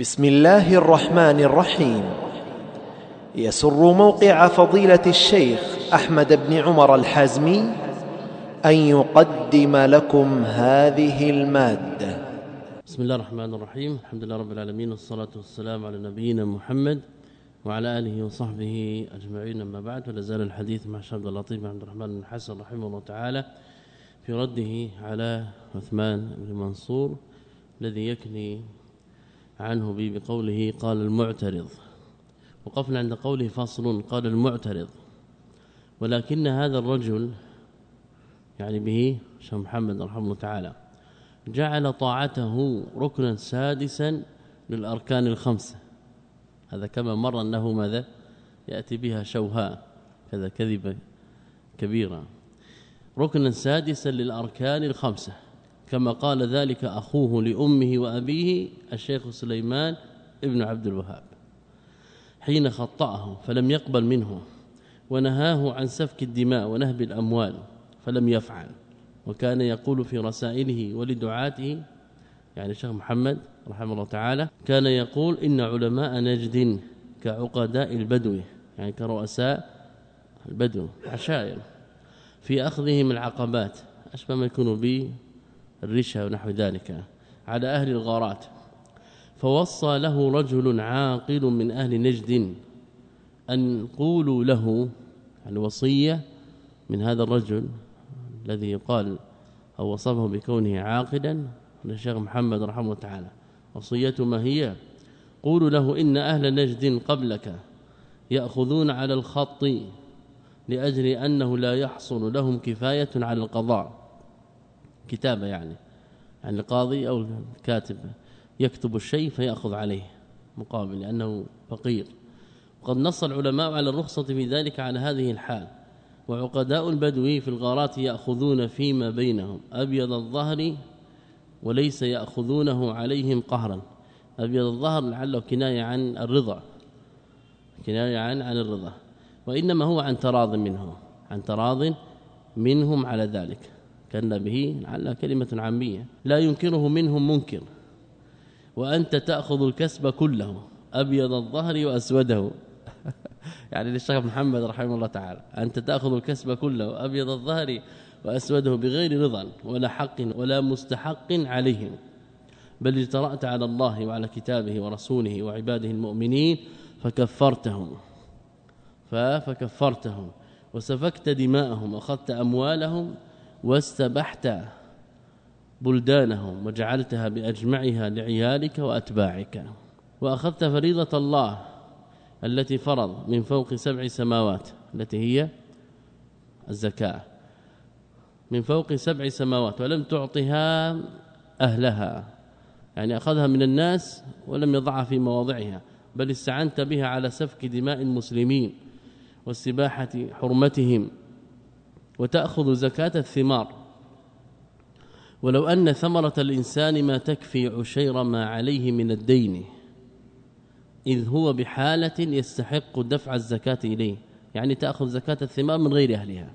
بسم الله الرحمن الرحيم. يسر موقع فضيلة الشيخ أحمد بن عمر الحازمي أن يقدم لكم هذه المادة. بسم الله الرحمن الرحيم. الحمد لله رب العالمين والصلاة والسلام على نبينا محمد وعلى آله وصحبه أجمعين. أما بعد ولا زال الحديث مع عبد اللطيف عبد الرحمن بن حسن رحمه الله تعالى في رده على عثمان بن منصور الذي يكني عنه بقوله قال المعترض. وقفنا عند قوله فصل قال المعترض. ولكن هذا الرجل يعني به شيخ محمد رحمه الله تعالى جعل طاعته ركنا سادسا للأركان الخمسة. هذا كما مر أنه ماذا؟ يأتي بها شوهاء كذا كذبة كبيرة. ركنا سادسا للأركان الخمسة. كما قال ذلك أخوه لأمه وأبيه الشيخ سليمان ابن عبد الوهاب حين خطأه فلم يقبل منه ونهاه عن سفك الدماء ونهب الأموال فلم يفعل وكان يقول في رسائله ولدعاته يعني الشيخ محمد رحمه الله تعالى كان يقول إن علماء نجد كعقداء البدو يعني كرؤساء البدو عشائر في أخذهم العقبات أشبه ما يكون به الرشا ونحو ذلك على أهل الغارات. فوصى له رجل عاقل من أهل نجد أن قولوا له يعني وصية من هذا الرجل الذي يقال أو وصفه بكونه عاقلا الشيخ محمد رحمه الله تعالى. وصيته ما هي؟ قولوا له إن أهل نجد قبلك يأخذون على الخط لأجل أنه لا يحصل لهم كفاية على القضاء. كتابة يعني يعني القاضي أو الكاتب يكتب الشيء فيأخذ عليه مقابل لأنه فقير. وقد نص العلماء على الرخصة في ذلك على هذه الحال. وعقداء البدو في الغارات يأخذون فيما بينهم. أبيض الظهر وليس يأخذونه عليهم قهرا. أبيض الظهر لعله كناية عن الرضا. كناية عن عن الرضا. وإنما هو عن تراض منهم عن تراض منهم على ذلك. كان به لعل كلمة عامية. لا ينكره منهم منكر. وأنت تأخذ الكسب كله أبيض الظهر وأسوده. يعني للشيخ محمد رحمه الله تعالى أنت تأخذ الكسب كله أبيض الظهر وأسوده بغير رضا ولا حق ولا مستحق عليهم. بل اجترأت على الله وعلى كتابه ورسوله وعباده المؤمنين فكفرتهم. فكفرتهم. وسفكت دماءهم وأخذت أموالهم واستبحت بلدانهم وجعلتها بأجمعها لعيالك وأتباعك. وأخذت فريضة الله التي فرض من فوق سبع سماوات التي هي الزكاة. من فوق سبع سماوات ولم تعطها أهلها. يعني أخذها من الناس ولم يضعها في مواضعها بل استعنت بها على سفك دماء المسلمين واستباحة حرمتهم. وتأخذ زكاة الثمار. ولو أن ثمرة الإنسان ما تكفي عشير ما عليه من الدين إذ هو بحالة يستحق دفع الزكاة إليه. يعني تأخذ زكاة الثمار من غير أهلها.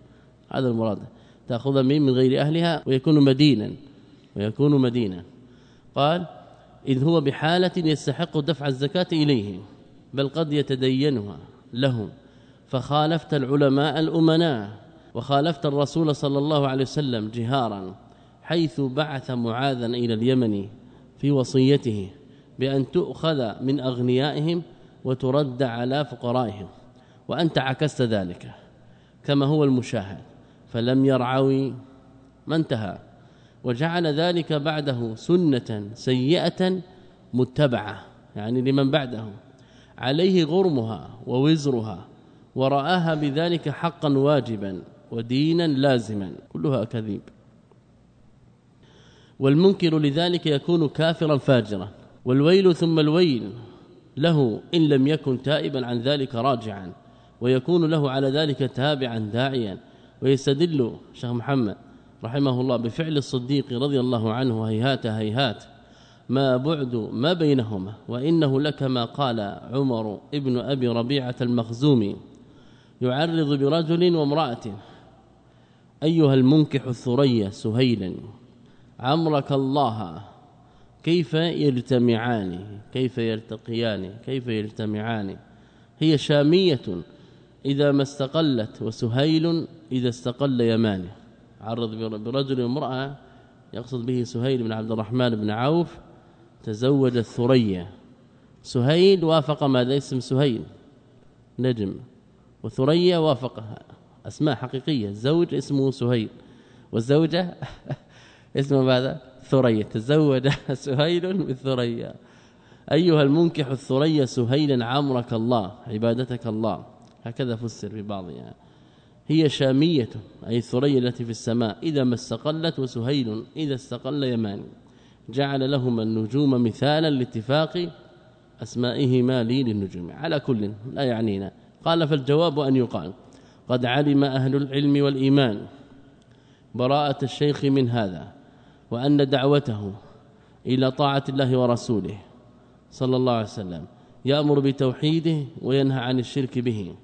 هذا المراد. تأخذ من من غير أهلها ويكون مدينا ويكون مدينا. قال إذ هو بحالة يستحق دفع الزكاة إليه بل قد يتدينها لهم. فخالفت العلماء الأمناء. وخالفت الرسول صلى الله عليه وسلم جهارا حيث بعث معاذا إلى اليمن في وصيته بأن تؤخذ من أغنيائهم وترد على فقرائهم وأنت عكست ذلك كما هو المشاهد فلم يرعوي ما انتهى وجعل ذلك بعده سنة سيئة متبعة يعني لمن بعده عليه غرمها ووزرها ورآها بذلك حقا واجبا. ودينا لازما كلها كذيب والمنكر لذلك يكون كافرا فاجرا. والويل ثم الويل له إن لم يكن تائبا عن ذلك راجعا ويكون له على ذلك تابعا داعيا. ويستدل شيخ محمد رحمه الله بفعل الصديق رضي الله عنه هيهات هيهات ما بعد ما بينهما وإنه لكما قال عمر ابن أبي ربيعة المخزومي يعرض برجل وامرأة. أيها المنكح الثريا سهيلا عمرك الله كيف يجتمعان كيف يلتقيان؟ كيف يجتمعان هي شامية إذا ما استقلت وسهيل إذا استقل يمانه عرض برجل وامرأة يقصد به سهيل بن عبد الرحمن بن عوف تزوج الثريا. سهيل وافق ماذا؟ اسم سهيل نجم وثريا وافقها. أسماء حقيقية. الزوج اسمه سهيل والزوجة اسمه ماذا؟ ثريا. تزوج سهيل بالثريا أيها المنكح الثريا سهيلا عمرك الله عبادتك الله. هكذا فسر في بعضها. هي شامية أي الثريا التي في السماء. إذا ما استقلت وسهيل إذا استقل يمان. جعل لهما النجوم مثالا لاتفاق أسمائهما لي للنجوم. على كل لا يعنينا. قال فالجواب أن يقال. قد علم أهل العلم والإيمان. براءة الشيخ من هذا وأن دعوته إلى طاعة الله ورسوله صلى الله عليه وسلم. يأمر بتوحيده وينهى عن الشرك به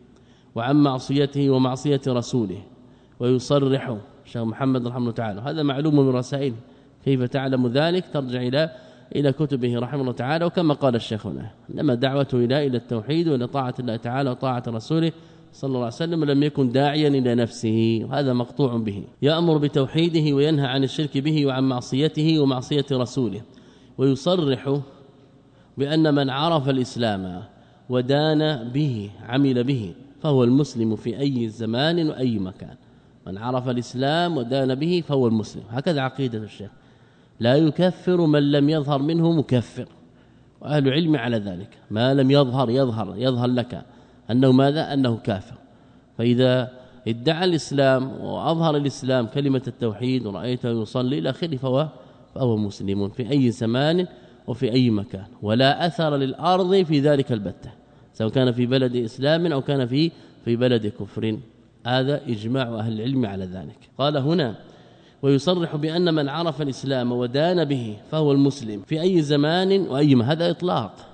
وعن معصيته ومعصية رسوله ويصرح شيخ محمد رحمه الله تعالى. هذا معلوم من رسائله كيف تعلم ذلك؟ ترجع إلى إلى كتبه رحمه الله تعالى. وكما قال الشيخ هنا لما دعوته إلى إلى التوحيد وإلى طاعة الله تعالى وطاعة رسوله صلى الله عليه وسلم لم يكن داعيا إلى نفسه وهذا مقطوع به. يأمر بتوحيده وينهى عن الشرك به وعن معصيته ومعصية رسوله. ويصرح بأن من عرف الإسلام ودان به عمل به فهو المسلم في أي زمان وأي مكان. من عرف الإسلام ودان به فهو المسلم. هكذا عقيدة الشيخ. لا يكفر من لم يظهر منه مكفر. وأهل العلم على ذلك. ما لم يظهر يظهر يظهر لك. أنه ماذا؟ أنه كافر. فإذا ادعى الإسلام وأظهر الإسلام كلمة التوحيد ورأيته يصلي إلى آخره فهو فهو مسلم في أي زمان وفي أي مكان ولا أثر للأرض في ذلك البتة سواء كان في بلد إسلام أو كان في في بلد كفر. هذا إجماع أهل العلم على ذلك. قال هنا ويصرح بأن من عرف الإسلام ودان به فهو المسلم في أي زمان وأي هذا إطلاق.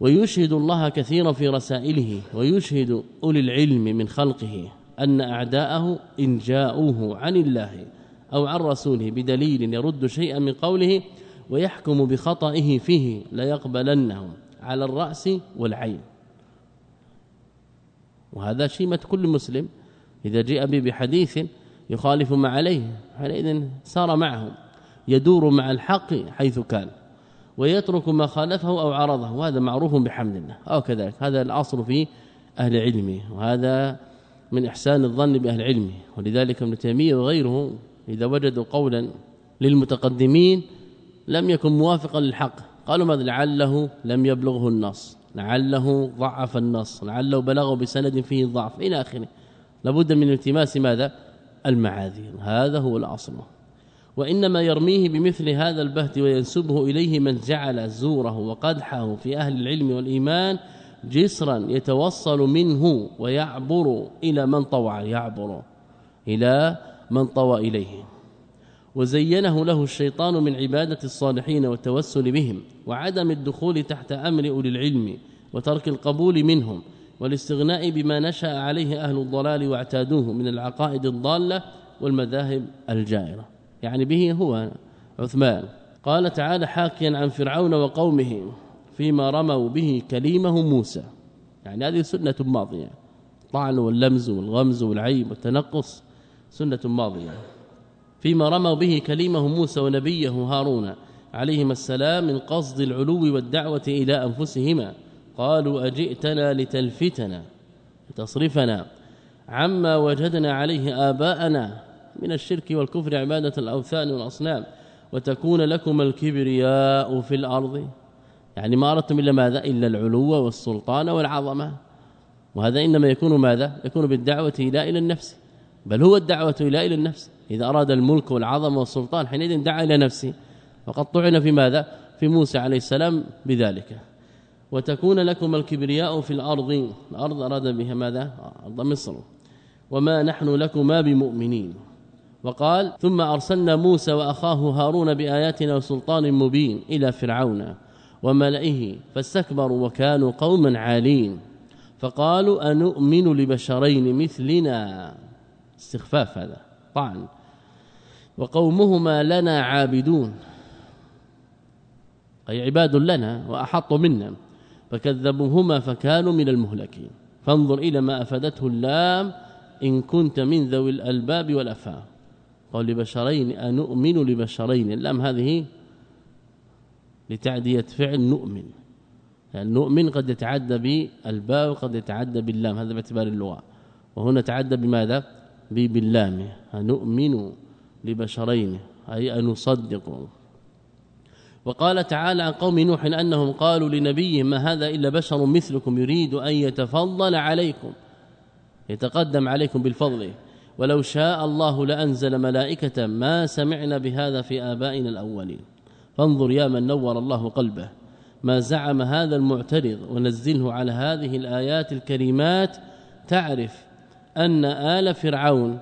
ويشهد الله كثيرا في رسائله ويشهد أولي العلم من خلقه أن أعداءه إن جاءوه عن الله أو عن رسوله بدليل يرد شيئا من قوله ويحكم بخطئه فيه ليقبلنه على الرأس والعين. وهذا شيمة كل مسلم إذا جاء به بحديث يخالف ما عليه حينئذ سار معه يدور مع الحق حيث كان. ويترك ما خالفه أو عرضه وهذا معروف بحمد الله. أو كذلك هذا الأصل في أهل علمه وهذا من إحسان الظن بأهل علمه. ولذلك ابن تيمية وغيره إذا وجدوا قولا للمتقدمين لم يكن موافقا للحق. قالوا ماذا؟ لعله لم يبلغه النص لعله ضعف النص لعله بلغه بسند فيه ضعف. إلى آخره. لابد من التماس ماذا؟ المعاذير. هذا هو الأصل. وإنما يرميه بمثل هذا البهت وينسبه إليه من جعل زوره وقدحه في أهل العلم والإيمان جسرا يتوصل منه ويعبر إلى من طوع يعبر إلى من طوى إليه. وزينه له الشيطان من عبادة الصالحين والتوسل بهم وعدم الدخول تحت أمر أولي العلم وترك القبول منهم والاستغناء بما نشأ عليه أهل الضلال واعتادوه من العقائد الضالة والمذاهب الجائرة. يعني به هو عثمان. قال تعالى حاكيا عن فرعون وقومه فيما رموا به كليمه موسى. يعني هذه سنة ماضية. طعن واللمز والغمز والعيب والتنقص سنة ماضية. فيما رموا به كليمه موسى ونبيه هارون عليهما السلام من قصد العلو والدعوة إلى أنفسهما. قالوا أجئتنا لتلفتنا لتصرفنا عما وجدنا عليه آباءنا. من الشرك والكفر عبادة الأوثان والأصنام وتكون لكم الكبرياء في الأرض. يعني ما أردتم إلا ماذا؟ إلا العلو والسلطان والعظمة. وهذا إنما يكون ماذا؟ يكون بالدعوة إلى إلى النفس. بل هو الدعوة إلى إلى النفس. إذا أراد الملك والعظمة والسلطان حينئذ دعا إلى نفسه. وقد طعن في ماذا؟ في موسى عليه السلام بذلك. وتكون لكم الكبرياء في الأرض. الأرض أراد بها ماذا؟ أرض مصر. وما نحن لكما بمؤمنين. وقال ثم أرسلنا موسى وأخاه هارون بآياتنا وسلطان مبين إلى فرعون وملئه فاستكبروا وكانوا قوما عالين. فقالوا أنؤمن لبشرين مثلنا؟ استخفاف هذا طعن. وقومهما لنا عابدون. أي عباد لنا وأحطوا منا. فكذبوهما فكانوا من المهلكين. فانظر إلى ما أفادته اللام إن كنت من ذوي الألباب والأفهام قال لبشرين أنؤمن لبشرين. اللام هذه لتعدية فعل نؤمن. يعني نؤمن قد يتعدى بالباء وقد يتعدى باللام. هذا باعتبار اللغة. وهنا تعدى بماذا؟ باللام نؤمن لبشرين أي أن نصدق وقال تعالى عن قوم نوح أنهم قالوا لنبيهم ما هذا إلا بشر مثلكم يريد أن يتفضل عليكم. يتقدم عليكم بالفضل. ولو شاء الله لأنزل ملائكة ما سمعنا بهذا في آبائنا الأولين. فانظر يا من نور الله قلبه. ما زعم هذا المعترض ونزله على هذه الآيات الكريمات تعرف أن آل فرعون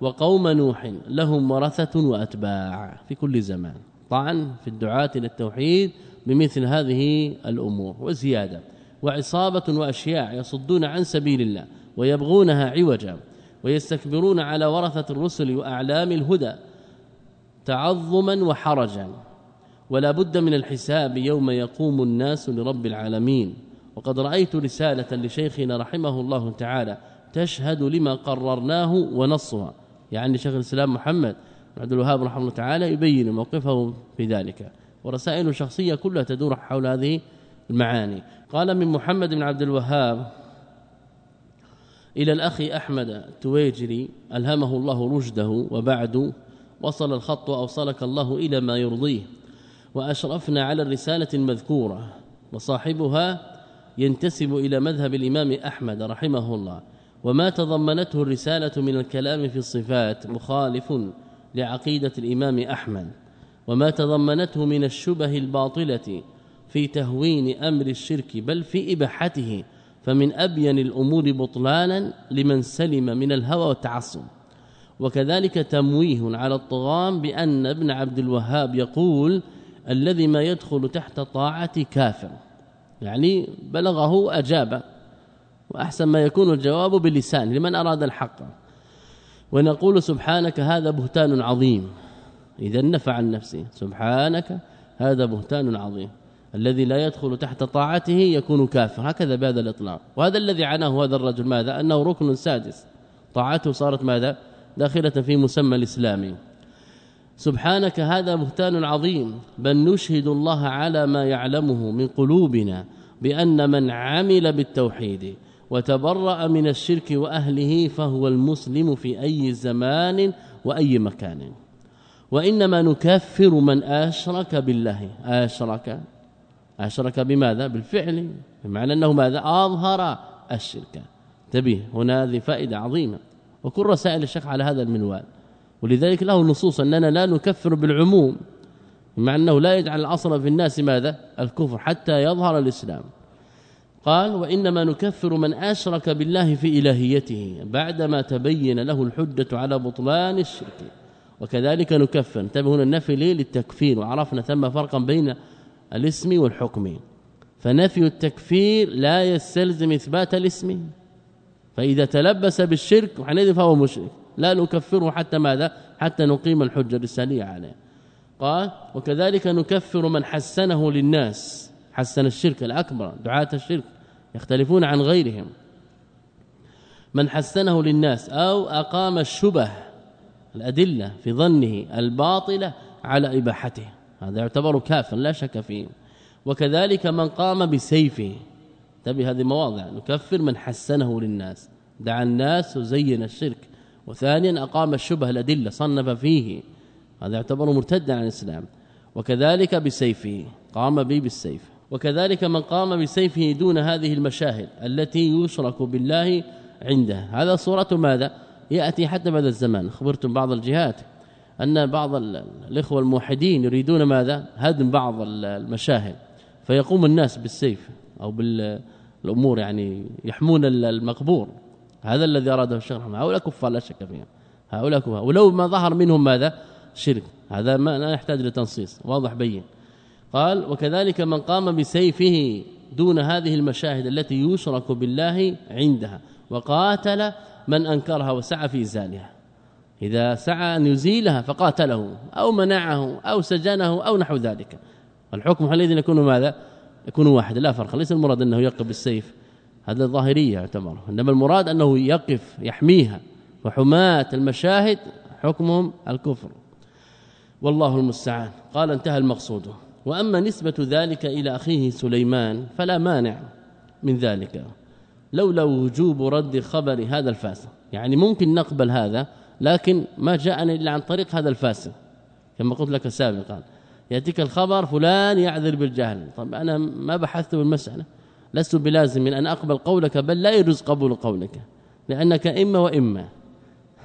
وقوم نوح لهم ورثة وأتباع في كل زمان. طعن في الدعاة إلى التوحيد بمثل هذه الأمور. وزيادة وعصابة وأشياع يصدون عن سبيل الله ويبغونها عوجا. ويستكبرون على ورثة الرسل وأعلام الهدى تعظما وحرجا. ولا بد من الحساب يوم يقوم الناس لرب العالمين. وقد رأيت رسالة لشيخنا رحمه الله تعالى تشهد لما قررناه ونصها. يعني شيخ الإسلام محمد عبد الوهاب رحمه الله تعالى يبين موقفه في ذلك ورسائل شخصية كلها تدور حول هذه المعاني. قال من محمد بن عبد الوهاب إلى الأخ أحمد التويجري ألهمه الله رشده وبعد وصل الخط أوصلك الله إلى ما يرضيه وأشرفنا على الرسالة المذكورة وصاحبها ينتسب إلى مذهب الإمام أحمد رحمه الله وما تضمنته الرسالة من الكلام في الصفات مخالف لعقيدة الإمام أحمد وما تضمنته من الشبه الباطلة في تهوين أمر الشرك بل في إباحته فمن أبين الأمور بطلانا لمن سلم من الهوى والتعصب. وكذلك تمويه على الطغام بأن ابن عبد الوهاب يقول الذي ما يدخل تحت طاعة كافر. يعني بلغه اجاب وأحسن ما يكون الجواب باللسان لمن أراد الحق. ونقول سبحانك هذا بهتان عظيم. إذا نفع عن نفسه. سبحانك هذا بهتان عظيم. الذي لا يدخل تحت طاعته يكون كافر هكذا بهذا الإطلاق. وهذا الذي عناه هذا الرجل ماذا؟ أنه ركن سادس. طاعته صارت ماذا؟ داخلة في مسمى الإسلام. سبحانك هذا بهتان عظيم. بل نشهد الله على ما يعلمه من قلوبنا بأن من عمل بالتوحيد وتبرأ من الشرك وأهله فهو المسلم في أي زمان وأي مكان. وإنما نكفر من أشرك بالله. أشرك. أشرك بماذا؟ بالفعل. بمعنى أنه ماذا؟ أظهر الشرك. انتبه هنا هذه فائدة عظيمة. وكل رسائل الشيخ على هذا المنوال. ولذلك له نصوص أننا لا نكفر بالعموم. مع أنه لا يجعل الأصل في الناس ماذا؟ الكفر حتى يظهر الإسلام. قال وإنما نكفر من أشرك بالله في إلهيته بعدما تبين له الحجة على بطلان الشرك. وكذلك نكفر. انتبه هنا النفي للتكفير. وعرفنا ثم فرقا بين الاسم والحكم. فنفي التكفير لا يستلزم إثبات الاسم. فإذا تلبس بالشرك حينئذ فهو مشرك. لا نكفره حتى ماذا؟ حتى نقيم الحجة الرساليه عليه. قال وكذلك نكفر من حسنه للناس. حسن الشرك الأكبر دعاة الشرك يختلفون عن غيرهم. من حسنه للناس أو أقام الشبه الأدلة في ظنه الباطلة على إباحته. هذا يعتبر كافر لا شك فيه. وكذلك من قام بسيفه. تبي هذه مواضع. نكفر من حسنه للناس. دعا الناس وزين الشرك. وثانيا أقام الشبه الأدلة صنف فيه. هذا يعتبر مرتدا عن الإسلام. وكذلك بسيفه. قام به بالسيف. وكذلك من قام بسيفه دون هذه المشاهد التي يشرك بالله عنده. هذا صورة ماذا؟ يأتي حتى بعد الزمان. خبرتم بعض الجهات. أن بعض الإخوة الموحدين يريدون ماذا؟ هدم بعض المشاهد. فيقوم الناس بالسيف أو بالأمور يعني يحمون المقبور. هذا الذي أراده الشيخ رحمه هؤلاء كفار لا شك فيهم. هؤلاء كفار. ولو ما ظهر منهم ماذا؟ شرك. هذا ما لا يحتاج لتنصيص. واضح بين. قال وكذلك من قام بسيفه دون هذه المشاهد التي يشرك بالله عندها وقاتل من أنكرها وسعى في إزالها. إذا سعى أن يزيلها فقاتله أو منعه أو سجنه أو نحو ذلك. الحكم حينئذ يكون ماذا؟ يكون واحد لا فرق ليس المراد أنه يقف بالسيف. هذا الظاهرية يعتبر. إنما المراد أنه يقف يحميها. وحماة المشاهد حكمهم الكفر. والله المستعان. قال انتهى المقصود. وأما نسبة ذلك إلى أخيه سليمان فلا مانع من ذلك. لولا وجوب رد خبر هذا الفاسق يعني ممكن نقبل هذا لكن ما جاءنا إلا عن طريق هذا الفاسق كما قلت لك سابقا يأتيك الخبر فلان يعذر بالجهل. طب أنا ما بحثت بالمسألة لست بلازم من أن أقبل قولك بل لا يجوز قبول قولك لأنك إما وإما.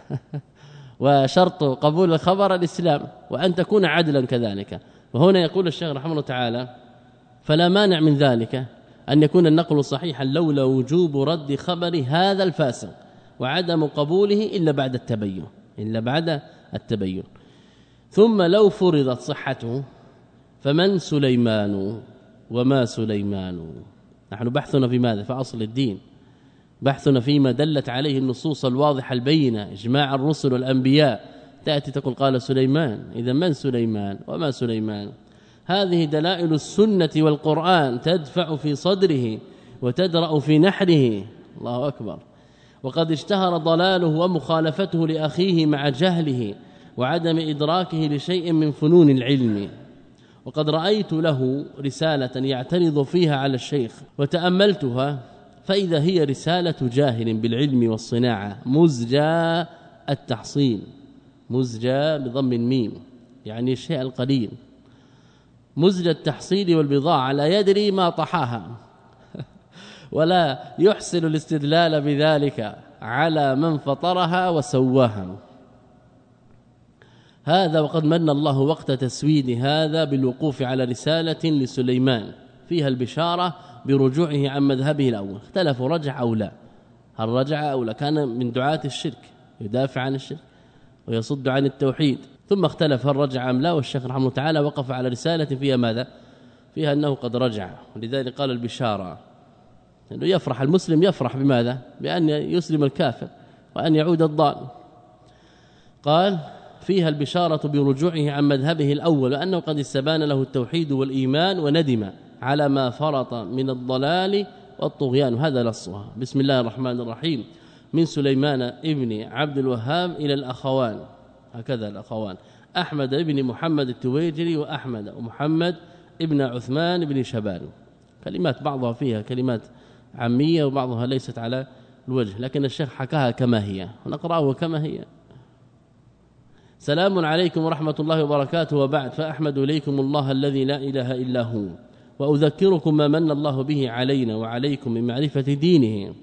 وشرط قبول الخبر الإسلام وأن تكون عدلا كذلك. وهنا يقول الشيخ رحمه الله تعالى فلا مانع من ذلك أن يكون النقل صحيحا لولا وجوب رد خبر هذا الفاسق. وعدم قبوله إلا بعد التبين إلا بعد التبين. ثم لو فرضت صحته فمن سليمان وما سليمان؟ نحن بحثنا في ماذا؟ في أصل الدين. بحثنا فيما دلت عليه النصوص الواضحة البينة إجماع الرسل والأنبياء. تأتي تقول قال سليمان. إذا من سليمان وما سليمان؟ هذه دلائل السنة والقرآن تدفع في صدره وتدرأ في نحره. الله أكبر. وقد اشتهر ضلاله ومخالفته لأخيه مع جهله وعدم إدراكه لشيء من فنون العلم. وقد رأيت له رسالة يعترض فيها على الشيخ وتأملتها فإذا هي رسالة جاهل بالعلم والصناعة مزجى التحصيل مزجى بضم الميم يعني الشيء القليل. مزج التحصيل والبضاعة لا يدري ما طحاها. ولا يحسن الاستدلال بذلك على من فطرها وسواها. هذا وقد من الله وقت تسويد هذا بالوقوف على رسالة لسليمان فيها البشارة برجوعه عن مذهبه الأول. اختلفوا رجع أو لا؟ هل رجع أو لا؟ كان من دعاة الشرك يدافع عن الشرك ويصد عن التوحيد. ثم اختلف هل رجع أم لا والشيخ رحمه الله تعالى وقف على رسالة فيها ماذا؟ فيها أنه قد رجع. ولذلك قال البشارة انه يفرح المسلم يفرح بماذا؟ بأن يسلم الكافر وأن يعود الضال. قال فيها البشارة برجوعه عن مذهبه الأول وأنه قد استبان له التوحيد والإيمان وندم على ما فرط من الضلال والطغيان. هذا نصها بسم الله الرحمن الرحيم. من سليمان ابن عبد الوهاب إلى الأخوان. هكذا الأخوان. أحمد بن محمد التويجري وأحمد ومحمد ابن عثمان بن شبان. كلمات بعضها فيها كلمات عامية وبعضها ليست على الوجه لكن الشيخ حكاها كما هي ونقراه كما هي. سلام عليكم ورحمة الله وبركاته. وبعد فأحمد إليكم الله الذي لا إله إلا هو وأذكركم ما من الله به علينا وعليكم من معرفة دينه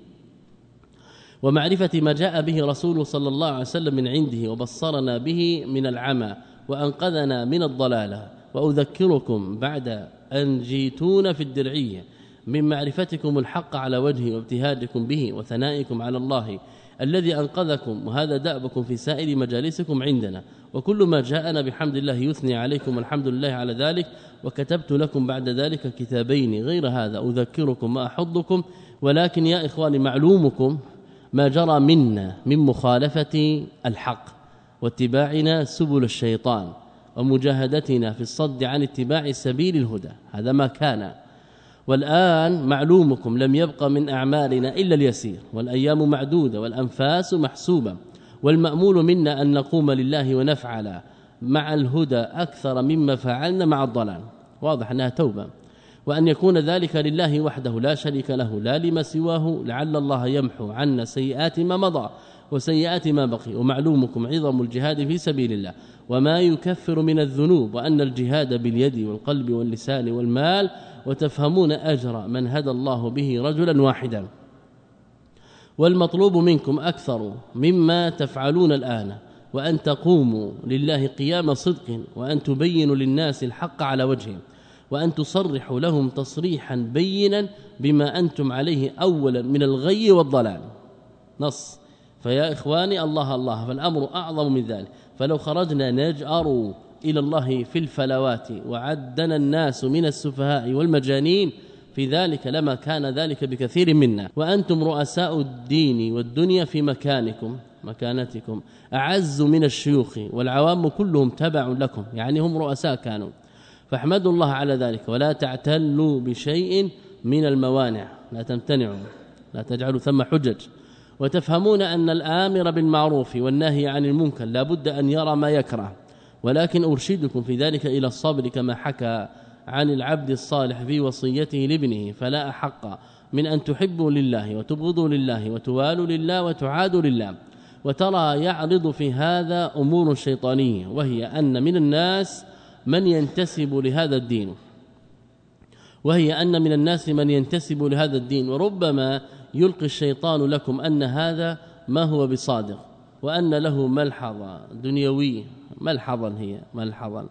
ومعرفة ما جاء به رسول صلى الله عليه وسلم من عنده وبصرنا به من العمى وأنقذنا من الضلالة. وأذكركم بعد أن جيتون في الدرعية. من معرفتكم الحق على وجهه وابتهاجكم به وثنائكم على الله الذي أنقذكم وهذا دأبكم في سائر مجالسكم عندنا. وكل ما جاءنا بحمد الله يثني عليكم الحمد لله على ذلك. وكتبت لكم بعد ذلك كتابين غير هذا أذكركم ما احضكم ولكن يا إخواني معلومكم ما جرى منا من مخالفة الحق واتباعنا سبل الشيطان ومجاهدتنا في الصد عن اتباع سبيل الهدى. هذا ما كان. والآن معلومكم لم يبق من أعمالنا إلا اليسير والأيام معدودة والأنفاس محسوبة والمأمول منا أن نقوم لله ونفعل مع الهدى أكثر مما فعلنا مع الضلال. واضح أنها توبة. وأن يكون ذلك لله وحده لا شريك له لا لما سواه لعل الله يمحو عنا سيئات ما مضى وسيئات ما بقي. ومعلومكم عظم الجهاد في سبيل الله. وما يكفر من الذنوب وأن الجهاد باليد والقلب واللسان والمال وتفهمون أجر من هدى الله به رجلا واحدا. والمطلوب منكم أكثر مما تفعلون الآن وأن تقوموا لله قيام صدق وأن تبينوا للناس الحق على وجهه وأن تصرحوا لهم تصريحا بينا بما أنتم عليه أولا من الغي والضلال. نص. فيا إخواني الله الله فالأمر أعظم من ذلك. فلو خرجنا نجأر إلى الله في الفلوات وعدنا الناس من السفهاء والمجانين في ذلك لما كان ذلك بكثير منا. وأنتم رؤساء الدين والدنيا في مكانكم مكانتكم أعز من الشيوخ والعوام كلهم تبع لكم يعني هم رؤساء كانوا. فاحمدوا الله على ذلك ولا تعتلوا بشيء من الموانع. لا تمتنعوا لا تجعلوا ثم حجج. وتفهمون أن الآمر بالمعروف والنهي عن المنكر لا بد أن يرى ما يكره. ولكن أرشدكم في ذلك إلى الصبر كما حكى عن العبد الصالح في وصيته لابنه فلا أحق من أن تحبوا لله وتبغضوا لله وتوالوا لله وتعادوا لله. وترى يعرض في هذا أمور شيطانية وهي أن من الناس من ينتسب لهذا الدين. وهي أن من الناس من ينتسب لهذا الدين وربما يلقي الشيطان لكم أن هذا ما هو بصادق. وأن له ملحظة دنيوية. ملحظا هي ملحظا.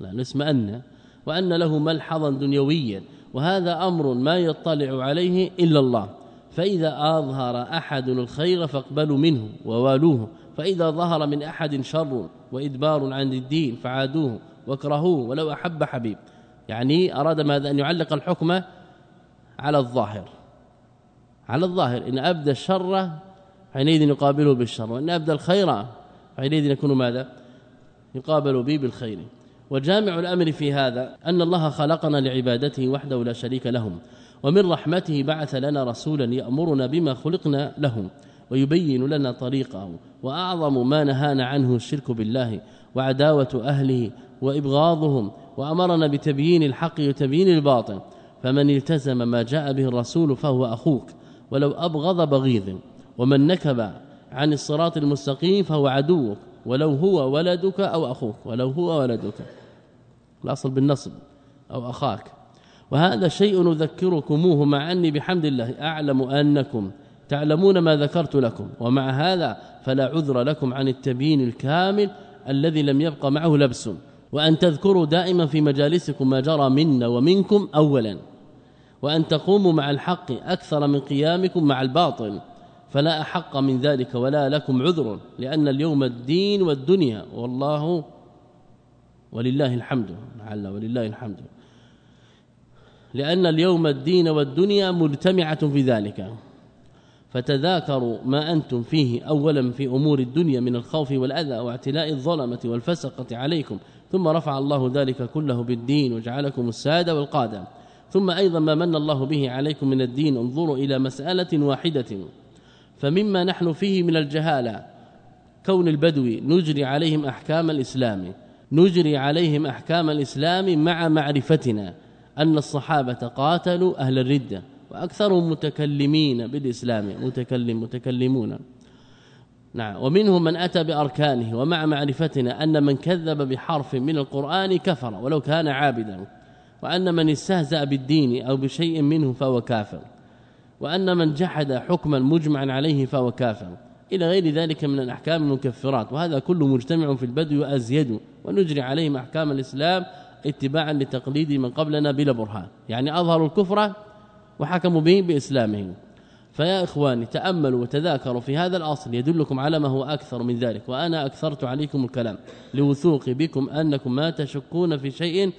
لا نسمى أن. وأن له ملحظا دنيويا. وهذا أمر ما يطلع عليه إلا الله. فإذا أظهر أحد الخير فاقبلوا منه ووالوه. فإذا ظهر من أحد شر وإدبار عن الدين فعادوه واكرهوه ولو أحب حبيب. يعني أراد ماذا؟ أن يعلق الحكم على الظاهر. على الظاهر. إن أبدى الشر حينئذ يقابله بالشر وإن أبدى الخير حينئذ يكون ماذا؟ يقابل به بالخير. وجامع الأمر في هذا أن الله خلقنا لعبادته وحده لا شريك لهم ومن رحمته بعث لنا رسولا يأمرنا بما خلقنا له ويبين لنا طريقه وأعظم ما نهانا عنه الشرك بالله وعداوة أهله وإبغاضهم وأمرنا بتبيين الحق وتبيين الباطل. فمن التزم ما جاء به الرسول فهو أخوك ولو أبغض بغيض ومن نكب عن الصراط المستقيم فهو عدوك ولو هو ولدك أو أخوك ولو هو ولدك. الأصل بالنصب أو أخاك. وهذا شيء نذكركموه مع أني بحمد الله أعلم أنكم تعلمون ما ذكرت لكم. ومع هذا فلا عذر لكم عن التبيين الكامل الذي لم يبق معه لبس. وأن تذكروا دائما في مجالسكم ما جرى منا ومنكم اولا. وأن تقوموا مع الحق أكثر من قيامكم مع الباطل. فلا أحق من ذلك ولا لكم عذر لأن اليوم الدين والدنيا والله ولله الحمد لعل ولله الحمد. لأن اليوم الدين والدنيا مجتمعة في ذلك. فتذاكروا ما أنتم فيه اولا في أمور الدنيا من الخوف والأذى واعتلاء الظلمة والفسقة عليكم. ثم رفع الله ذلك كله بالدين وجعلكم السادة والقادة. ثم أيضا ما من الله به عليكم من الدين انظروا إلى مسألة واحدة. فمما نحن فيه من الجهالة كون البدوي نجري عليهم أحكام الإسلام نجري عليهم أحكام الإسلام مع معرفتنا أن الصحابة قاتلوا أهل الردة وأكثرهم متكلمين بالإسلام متكلم متكلمون. نعم. ومنهم من أتى بأركانه ومع معرفتنا أن من كذب بحرف من القرآن كفر ولو كان عابدا وأن من استهزأ بالدين أو بشيء منه فهو كافر. وأن من جحد حكما مجمعا عليه فهو كافر. إلى غير ذلك من الأحكام المكفرات. وهذا كله مجتمع في البدو أزيد. ونجري عليهم أحكام الإسلام اتباعا لتقليد من قبلنا بلا برهان. يعني أظهروا الكفر وحكموا به بإسلامهم. فيا إخواني تأملوا وتذاكروا في هذا الأصل. يدلكم على ما هو أكثر من ذلك. وأنا أكثرت عليكم الكلام. لوثوقي بكم أنكم ما تشكون في شيء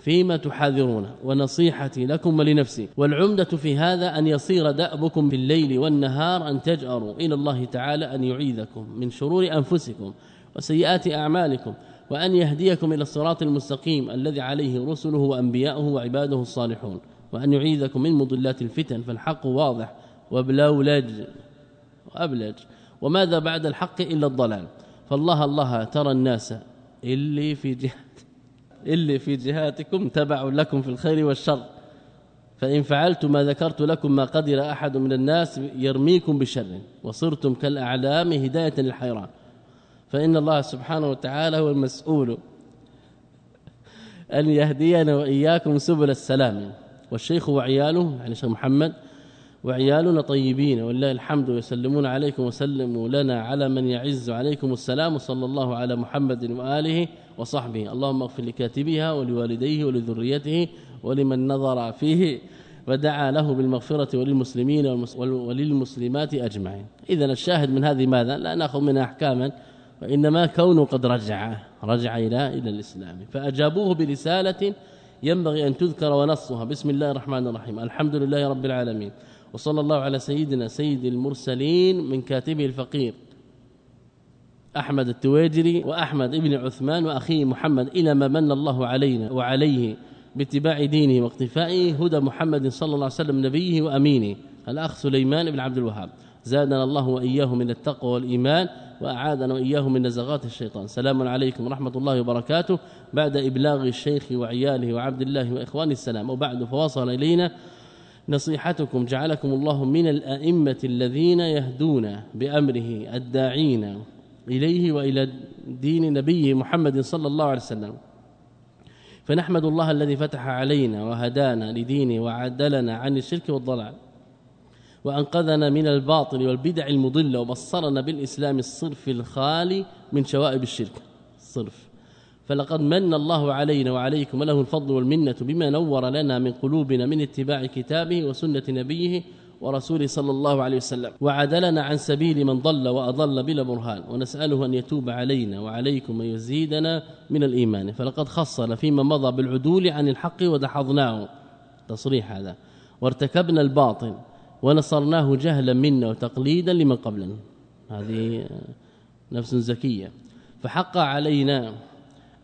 فيما تحاذرون ونصيحتي لكم ولنفسي. والعمدة في هذا أن يصير دأبكم بالليل والنهار أن تجأروا إلى الله تعالى أن يعيذكم من شرور أنفسكم وسيئات أعمالكم وأن يهديكم إلى الصراط المستقيم الذي عليه رسله وأنبياؤه وعباده الصالحون وأن يعيذكم من مضلات الفتن. فالحق واضح وبلولج وأبلج. وماذا بعد الحق إلا الضلال؟ فالله الله ترى الناس اللي في جهات اللي في جهاتكم تبع لكم في الخير والشر. فإن فعلت ما ذكرت لكم ما قدر أحد من الناس يرميكم بشر وصرتم كالأعلام هداية للحيران. فإن الله سبحانه وتعالى هو المسؤول أن يهدينا وإياكم سبل السلام. والشيخ وعياله يعني شيخ محمد وعيالنا طيبين ولله الحمد ويسلمون عليكم وسلموا لنا على من يعز عليكم السلام صلى الله على محمد وآله وصحبه. اللهم اغفر لكاتبها ولوالديه ولذريته ولمن نظر فيه ودعا له بالمغفرة وللمسلمين وللمسلمات أجمعين. إذا الشاهد من هذه ماذا؟ لا نأخذ منها أحكاما وإنما كونه قد رجع رجع إلى إلى الإسلام. فأجابوه برسالة ينبغي أن تذكر ونصها. بسم الله الرحمن الرحيم. الحمد لله رب العالمين. وصلى الله على سيدنا سيد المرسلين من كاتبه الفقير. أحمد التويجري وأحمد ابن عثمان وأخيه محمد إلى ما من الله علينا وعليه باتباع دينه واقتفائه هدى محمد صلى الله عليه وسلم نبيه وأمينه. الأخ سليمان بن عبد الوهاب. زادنا الله وإياه من التقوى والإيمان وأعادنا وإياه من نزغات الشيطان. سلام عليكم ورحمة الله وبركاته. بعد إبلاغ الشيخ وعياله وعبد الله وإخوانه السلام. وبعد فوصل إلينا نصيحتكم جعلكم الله من الأئمة الذين يهدون بأمره الداعين. إليه وإلى دين نبيه محمد صلى الله عليه وسلم. فنحمد الله الذي فتح علينا وهدانا لدينه وعدلنا عن الشرك والضلال وأنقذنا من الباطل والبدع المضله وبصرنا بالإسلام الصرف الخالي من شوائب الشرك. الصرف فلقد من الله علينا وعليكم وله الفضل والمنة بما نور لنا من قلوبنا من اتباع كتابه وسنة نبيه ورسوله صلى الله عليه وسلم. وعدلنا عن سبيل من ضل وأضل بلا برهان. ونسأله أن يتوب علينا وعليكم ويزيدنا من الإيمان. فلقد خصنا فيما مضى بالعدول عن الحق ودحضناه. تصريح هذا. وارتكبنا الباطل ونصرناه جهلا منا وتقليدا لمن قبلنا. هذه نفس زكية. فحق علينا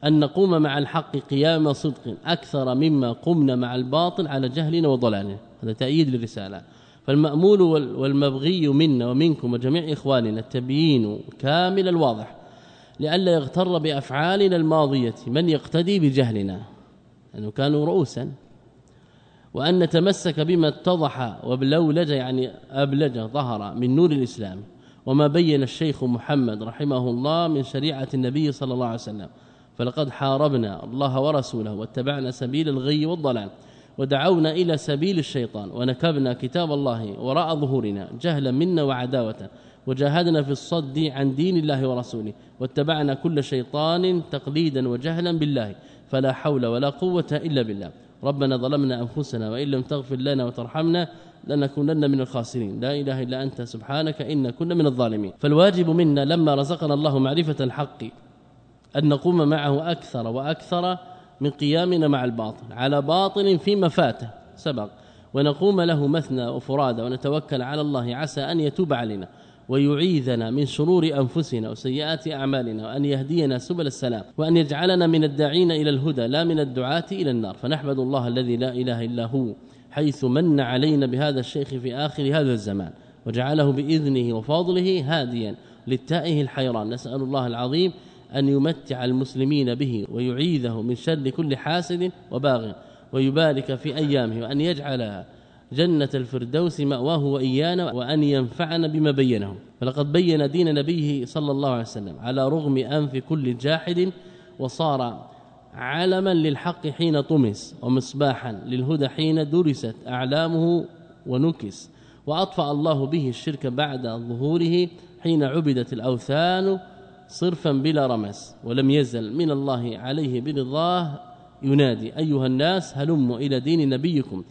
أن نقوم مع الحق قيام صدق أكثر مما قمنا مع الباطل على جهلنا وضلالنا. هذا تأييد للرسالة. فالمأمول والمبغي منا ومنكم وجميع إخواننا التبيين كامل الواضح لئلا يغتر بأفعالنا الماضية من يقتدي بجهلنا. لأنه كانوا رؤوسا. وأن نتمسك بما اتضح وبلولج يعني أبلج ظهر من نور الإسلام. وما بين الشيخ محمد رحمه الله من شريعة النبي صلى الله عليه وسلم. فلقد حاربنا الله ورسوله واتبعنا سبيل الغي والضلال. ودعونا إلى سبيل الشيطان. ونكبنا كتاب الله وراء ظهورنا جهلا منا وعداوة. وجاهدنا في الصد عن دين الله ورسوله. واتبعنا كل شيطان تقليدا وجهلا بالله. فلا حول ولا قوة إلا بالله. ربنا ظلمنا أنفسنا وإن لم تغفر لنا وترحمنا لنكونن من الخاسرين. لا إله إلا أنت سبحانك إنا كنا من الظالمين. فالواجب منا لما رزقنا الله معرفة الحق أن نقوم معه أكثر وأكثر من قيامنا مع الباطل على باطل فيما فاته سبق. ونقوم له مثنى وفرادى ونتوكل على الله عسى أن يتوب علينا ويعيذنا من شرور أنفسنا وسيئات أعمالنا وأن يهدينا سبل السلام وأن يجعلنا من الداعين إلى الهدى لا من الدعاة إلى النار. فنحمد الله الذي لا إله إلا هو حيث من علينا بهذا الشيخ في آخر هذا الزمان وجعله بإذنه وفضله هاديا للتائه الحيران. نسأل الله العظيم أن يمتع المسلمين به ويعيذه من شر كل حاسد وباغ ويبارك في أيامه وأن يجعل جنة الفردوس مأواه وإيانا وأن ينفعنا بما بينه. فلقد بين دين نبيه صلى الله عليه وسلم على رغم أنف كل جاحد وصار علما للحق حين طمس ومصباحا للهدى حين درست أعلامه ونكس. وأطفأ الله به الشرك بعد ظهوره حين عبدت الأوثان صرفا بلا رمس ولم يزل من الله عليه برضاه ينادي أيها الناس هلموا إلى دين نبيكم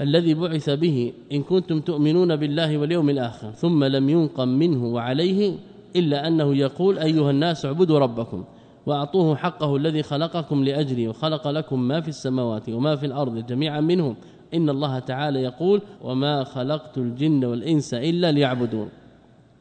الذي بعث به إن كنتم تؤمنون بالله واليوم الآخر ثم لم ينقم منه وعليه إلا أنه يقول أيها الناس اعبدوا ربكم وأعطوه حقه الذي خلقكم لاجله وخلق لكم ما في السماوات وما في الأرض جميعا منه إن الله تعالى يقول وما خلقت الجن والإنس إلا ليعبدون.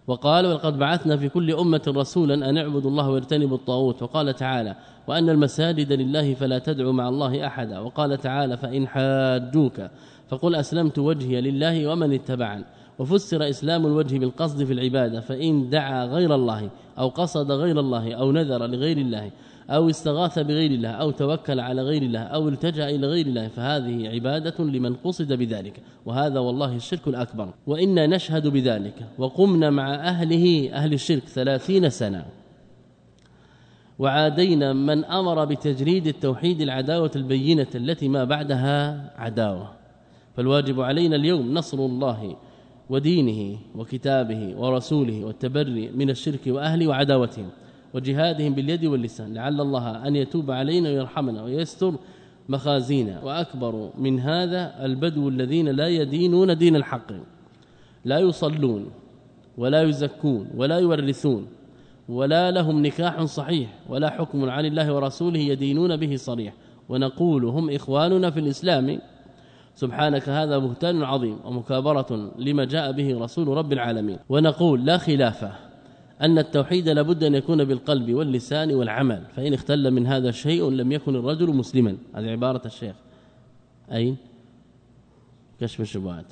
وقال ولقد بعثنا في كل أمة رسولا أن اعبدوا الله واجتنبوا الطاغوت. وقال تعالى وأن المساجد لله فلا تدعوا مع الله أحدا. وقال تعالى فإن حاجوك فقل أسلمت وجهي لله ومن اتبعني. وفسر إسلام الوجه بالقصد في العبادة. فإن دعا غير الله أو قصد غير الله أو نذر لغير الله أو استغاث بغير الله أو توكل على غير الله أو التجأ إلى غير الله فهذه عبادة لمن قصد بذلك. وهذا والله الشرك الأكبر. وإنا نشهد بذلك. وقمنا مع أهله أهل الشرك ثلاثين سنة. وعادينا من أمر بتجريد التوحيد العداوة البينة التي ما بعدها عداوة. فالواجب علينا اليوم نصر الله ودينه وكتابه ورسوله والتبري من الشرك وأهله وعداوتهم وجهادهم باليد واللسان. لعل الله أن يتوب علينا ويرحمنا ويستر مخازينا وأكبر من هذا البدو الذين لا يدينون دين الحق. لا يصلون ولا يزكون ولا يورثون ولا لهم نكاح صحيح ولا حكم عن الله ورسوله يدينون به صريح. ونقول هم إخواننا في الإسلام. سبحانك هذا بهتان عظيم ومكابرة لما جاء به رسول رب العالمين. ونقول لا خلافه أن التوحيد لابد أن يكون بالقلب واللسان والعمل فإن اختل من هذا شيء لم يكن الرجل مسلما. هذه عبارة الشيخ. أين؟ كشف الشبهات.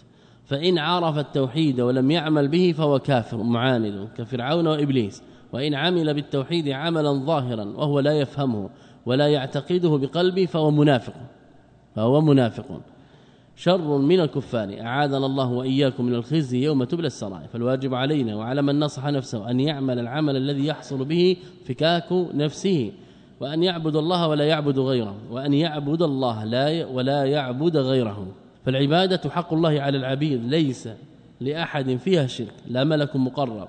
فإن عرف التوحيد ولم يعمل به فهو كافر معاند كفرعون وإبليس. وإن عمل بالتوحيد عملا ظاهرا وهو لا يفهمه ولا يعتقده بقلبه فهو منافق. فهو منافق. شر من الكفار. أعاذنا الله وإياكم من الخزي يوم تبلى السرائر. فالواجب علينا وعلى من نصح نفسه أن يعمل العمل الذي يحصل به فكاك نفسه وأن يعبد الله ولا يعبد غيره وأن يعبد الله لا ولا يعبد غيره. فالعبادة حق الله على العبيد ليس لأحد فيها شرك. لا ملك مقرب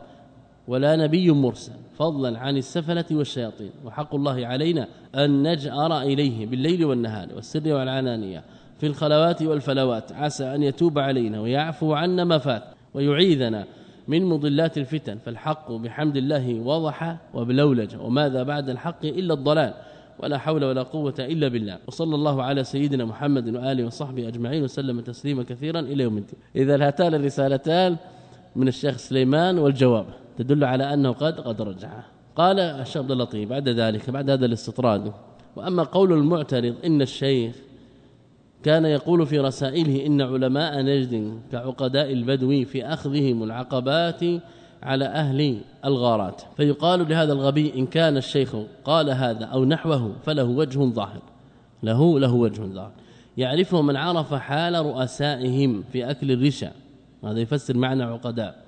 ولا نبي مرسل فضلا عن السفلة والشياطين. وحق الله علينا أن نجأر إليه بالليل والنهار والسر والعلانية. في الخلوات والفلوات. عسى أن يتوب علينا ويعفو عنا ما فات ويعيذنا من مضلات الفتن. فالحق بحمد الله وضح وبلولج وماذا بعد الحق إلا الضلال ولا حول ولا قوة إلا بالله. وصلى الله على سيدنا محمد وآله وصحبه أجمعين وسلم تسليما كثيرا إلى يوم الدين. إذا هاتان الرسالتان من الشيخ سليمان والجواب. تدل على أنه قد قد رجع. قال الشيخ عبد اللطيف بعد ذلك بعد هذا الاستطراد. وأما قول المعترض إن الشيخ كان يقول في رسائله إن علماء نجد كعقداء البدو في أخذهم العقبات على أهل الغارات. فيقال لهذا الغبي إن كان الشيخ قال هذا أو نحوه فله وجه ظاهر. له له وجه ظاهر. يعرفه من عرف حال رؤسائهم في أكل الرشا. هذا يفسر معنى عقداء.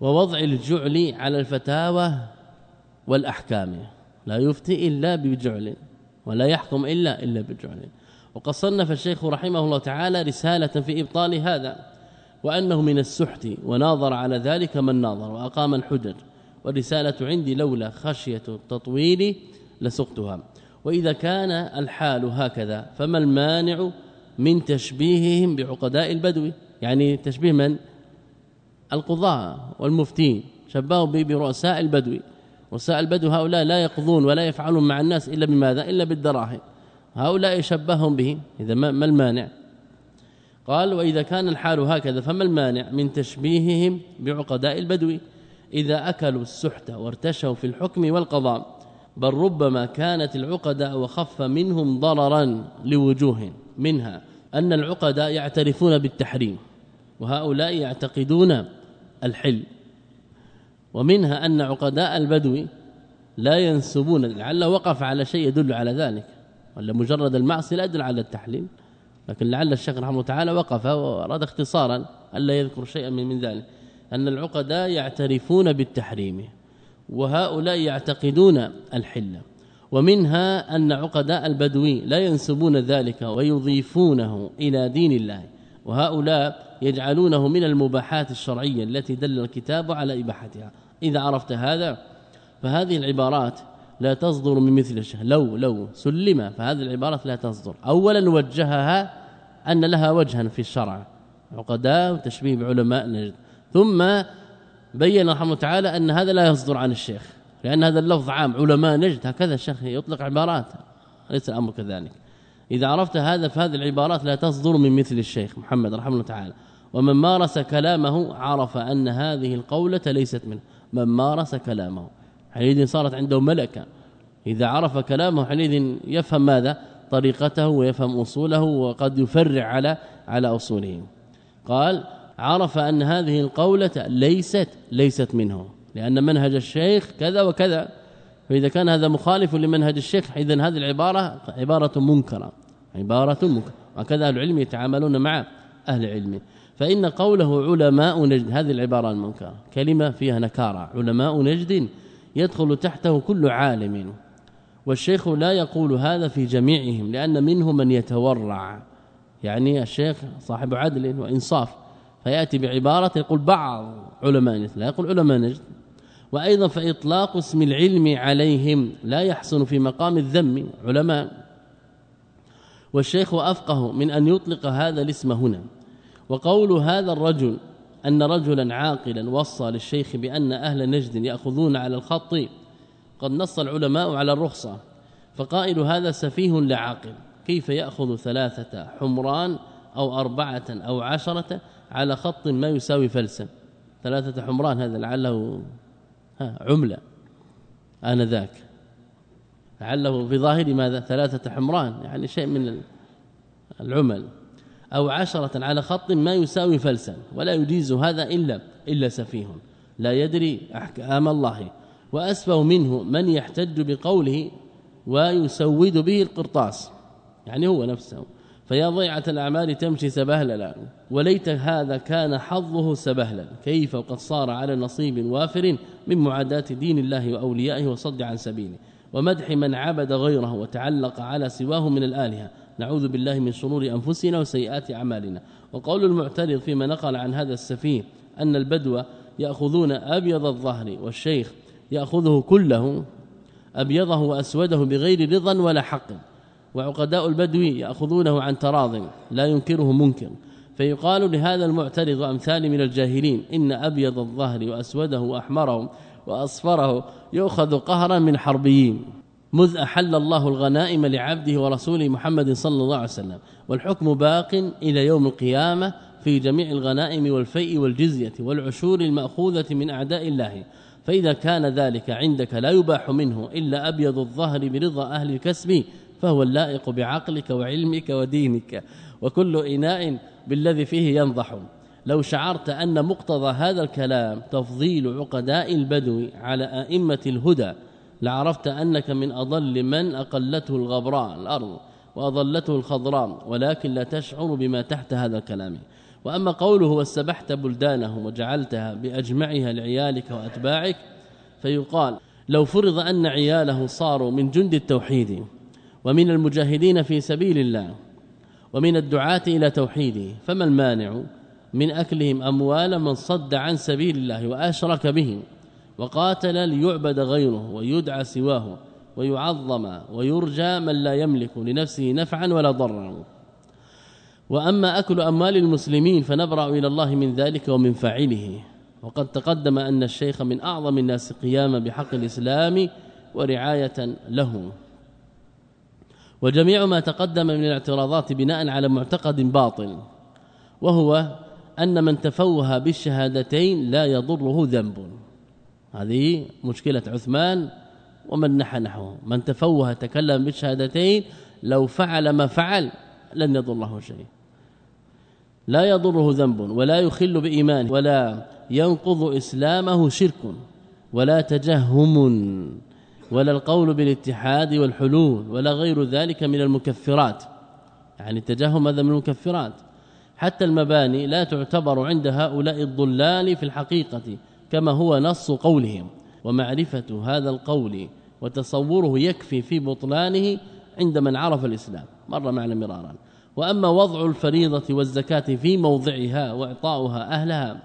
ووضع الجعل على الفتاوى والأحكام. لا يفتي إلا بجعل ولا يحكم إلا إلا بجعل. وقد صنف الشيخ رحمه الله تعالى رسالة في إبطال هذا وأنه من السحت وناظر على ذلك من ناظر وأقام الحجج والرسالة عندي لولا خشية التطويل لسقتها. وإذا كان الحال هكذا فما المانع من تشبيههم بعقداء البدو؟ يعني تشبيه من؟ القضاء والمفتين. شبهوا برؤساء البدو. رؤساء البدو هؤلاء لا يقضون ولا يفعلون مع الناس إلا بماذا؟ إلا بالدراهم. هؤلاء يشبههم به. إذا ما المانع؟ قال وإذا كان الحال هكذا فما المانع؟ من تشبيههم بعقداء البدو. إذا أكلوا السحت وارتشوا في الحكم والقضاء بل ربما كانت العقداء وخف منهم ضررا لوجوه منها أن العقداء يعترفون بالتحريم وهؤلاء يعتقدون الحل. ومنها أن عقداء البدو لا ينسبون لعله وقف على شيء يدل على ذلك. ولا مجرد المعصية لا يدل على التحليل لكن لعل الشيخ رحمه الله تعالى وقف وأراد اختصارا ألا يذكر شيئا من, من ذلك أن العقداء يعترفون بالتحريم وهؤلاء يعتقدون الحلة ومنها أن عقداء البدوي لا ينسبون ذلك ويضيفونه إلى دين الله وهؤلاء يجعلونه من المباحات الشرعية التي دل الكتاب على إباحتها. إذا عرفت هذا فهذه العبارات لا تصدر من مثل الشيء لو لو سلم فهذه العبارات لا تصدر. اولا وجهها أن لها وجها في الشرع عقداء وتشبيه بعلماء نجد. ثم بين رحمه تعالى أن هذا لا يصدر عن الشيخ لأن هذا اللفظ عام علماء نجد. هكذا الشيخ يطلق عبارات ليس الأمر كذلك. إذا عرفت هذا فهذه العبارات لا تصدر من مثل الشيخ محمد رحمه الله تعالى. ومن مارس كلامه عرف أن هذه القولة ليست منه. من مارس كلامه. حينئذ صارت عنده ملكة. إذا عرف كلامه حينئذ يفهم ماذا؟ طريقته ويفهم أصوله وقد يفرع على على أصوله. قال عرف أن هذه القولة ليست ليست منه لأن منهج الشيخ كذا وكذا. فإذا كان هذا مخالف لمنهج الشيخ اذا هذه العبارة عبارة منكرة عبارة منكرة. وكذا العلم يتعاملون مع أهل العلم. فإن قوله علماء نجد هذه العبارة المنكرة كلمة فيها نكارة. علماء نجد يدخل تحته كل عالم. والشيخ لا يقول هذا في جميعهم لأن منه من يتورع. يعني الشيخ صاحب عدل وإنصاف. فيأتي بعبارة يقول بعض علماء لا يقول علماء نجد. وأيضا فإطلاق اسم العلم عليهم لا يحسن في مقام الذم علماء. والشيخ افقه من أن يطلق هذا الاسم هنا. وقول هذا الرجل أن رجلا عاقلا وصى للشيخ بأن أهل نجد يأخذون على الخط قد نص العلماء على الرخصة فقائل هذا سفيه لعاقل كيف يأخذ ثلاثة حمران أو أربعة أو عشرة على خط ما يساوي فلسا؟ ثلاثة حمران هذا لعله عملة آنذاك. لعله في ظاهر ماذا؟ ثلاثة حمران يعني شيء من العمل. أو عشرة على خط ما يساوي فلسا ولا يجيز هذا إلا إلا سفيه. لا يدري أحكام الله. وأسفه منه من يحتج بقوله ويسود به القرطاس. يعني هو نفسه. فيا ضيعة الأعمال تمشي سبهللا. وليت هذا كان حظه سبهلا. كيف وقد صار على نصيب وافر من معاداة دين الله وأوليائه وصد عن سبيله. ومدح من عبد غيره وتعلق على سواه من الآلهة. نعوذ بالله من شرور أنفسنا وسيئات أعمالنا. وقول المعترض فيما نقل عن هذا السفيه أن البدو يأخذون أبيض الظهر والشيخ يأخذه كله أبيضه وأسوده بغير رضا ولا حق. وعقداء البدو يأخذونه عن تراض لا ينكره منكر. فيقال لهذا المعترض أمثال من الجاهلين إن أبيض الظهر وأسوده وأحمره وأصفره يؤخذ قهرا من حربيين. مذ أحل الله الغنائم لعبده ورسوله محمد صلى الله عليه وسلم والحكم باق إلى يوم القيامة في جميع الغنائم والفيء والجزية والعشور المأخوذة من أعداء الله. فإذا كان ذلك عندك لا يباح منه إلا أبيض الظهر برضا أهل الكسب فهو اللائق بعقلك وعلمك ودينك. وكل إناء بالذي فيه ينضح. لو شعرت أن مقتضى هذا الكلام تفضيل عقداء البدو على أئمة الهدى لعرفت أنك من أضل من أقلته الغبراء الأرض وأضلته الخضراء ولكن لا تشعر بما تحت هذا الكلام. وأما قوله واستبحت بلدانهم وجعلتها بأجمعها لعيالك وأتباعك فيقال لو فرض أن عياله صاروا من جند التوحيد ومن المجاهدين في سبيل الله ومن الدعاة إلى توحيده فما المانع من أكلهم أموال من صد عن سبيل الله وأشرك به وقاتل ليعبد غيره ويدعى سواه ويعظم ويرجى من لا يملك لنفسه نفعا ولا ضرا. وأما أكل أموال المسلمين فنبرأ إلى الله من ذلك ومن فاعله. وقد تقدم أن الشيخ من أعظم الناس قياما بحق الإسلام ورعاية له. وجميع ما تقدم من الاعتراضات بناء على معتقد باطل وهو أن من تفوه بالشهادتين لا يضره ذنب. هذه مشكلة عثمان ومن نحى نحوه. من تفوه تكلم بالشهادتين لو فعل ما فعل لن يضره شيء. لا يضره ذنب ولا يخل بايمانه ولا ينقض إسلامه شرك ولا تجهم ولا القول بالاتحاد والحلول ولا غير ذلك من المكفرات. يعني التجهم هذا من المكفرات. حتى المباني لا تعتبر عند هؤلاء الضلال في الحقيقة. كما هو نص قولهم. ومعرفة هذا القول وتصوره يكفي في بطلانه عند من عرف الإسلام. مر معنا مرارا. وأما وضع الفريضة والزكاة في موضعها وإعطاؤها أهلها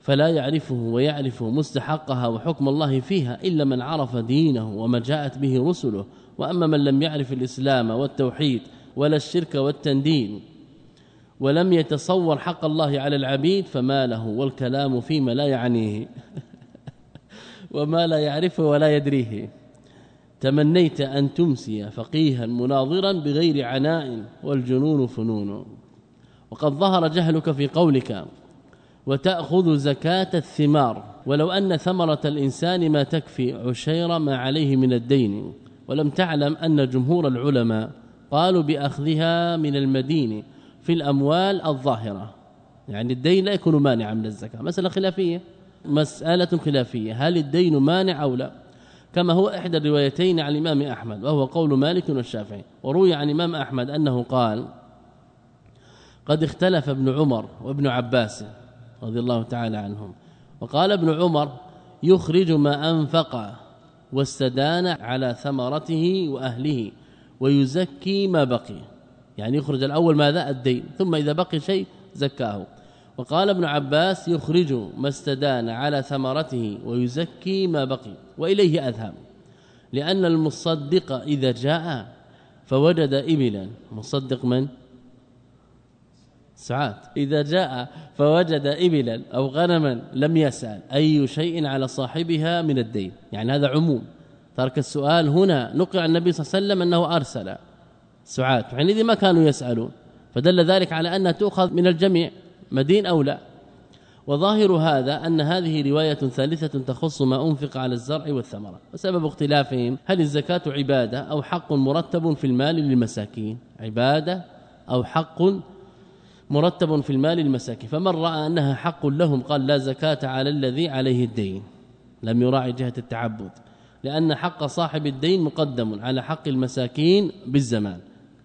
فلا يعرفه ويعرف مستحقها وحكم الله فيها إلا من عرف دينه وما جاءت به رسله. وأما من لم يعرف الإسلام والتوحيد ولا الشرك والتندين ولم يتصور حق الله على العبيد فما له والكلام فيما لا يعنيه. وما لا يعرفه ولا يدريه. تمنيت أن تمسي فقيها مناظرا بغير عناء والجنون فنون. وقد ظهر جهلك في قولك وتأخذ زكاة الثمار. ولو أن ثمرة الإنسان ما تكفي عشير ما عليه من الدين. ولم تعلم أن جمهور العلماء قالوا بأخذها من المدين. في الأموال الظاهرة. يعني الدين لا يكون مانعا من الزكاة. مسألة خلافية. مسألة خلافية. هل الدين مانع أو لا؟ كما هو إحدى الروايتين عن الإمام أحمد وهو قول مالك والشافعي. وروي عن الإمام أحمد أنه قال قد اختلف ابن عمر وابن عباس رضي الله تعالى عنهم. وقال ابن عمر يخرج ما أنفق واستدان على ثمرته وأهله ويزكي ما بقي. يعني يخرج الأول ماذا؟ الدين. ثم إذا بقي شيء زكاه. وقال ابن عباس يخرج ما استدان على ثمرته ويزكي ما بقي. وإليه أذهب. لأن المصدق إذا جاء فوجد إبلا. مصدق من؟ سعات إذا جاء فوجد إبلا أو غنما لم يسأل. أي شيء على صاحبها من الدين. يعني هذا عموم. ترك السؤال هنا. نقع النبي صلى الله عليه وسلم أنه أرسل. سعات حينئذ ما كانوا يسألون فدل ذلك على أنها تؤخذ من الجميع مدين أو لا. وظاهر هذا أن هذه رواية ثالثة تخص ما أنفق على الزرع والثمرة وسبب اختلافهم هل الزكاة عبادة أو حق مرتب في المال للمساكين. عبادة أو حق مرتب في المال للمساكين. فمن رأى أنها حق لهم قال لا زكاة على الذي عليه الدين. لم يراعي جهة التعبد لأن حق صاحب الدين مقدم على حق المساكين بالزمان.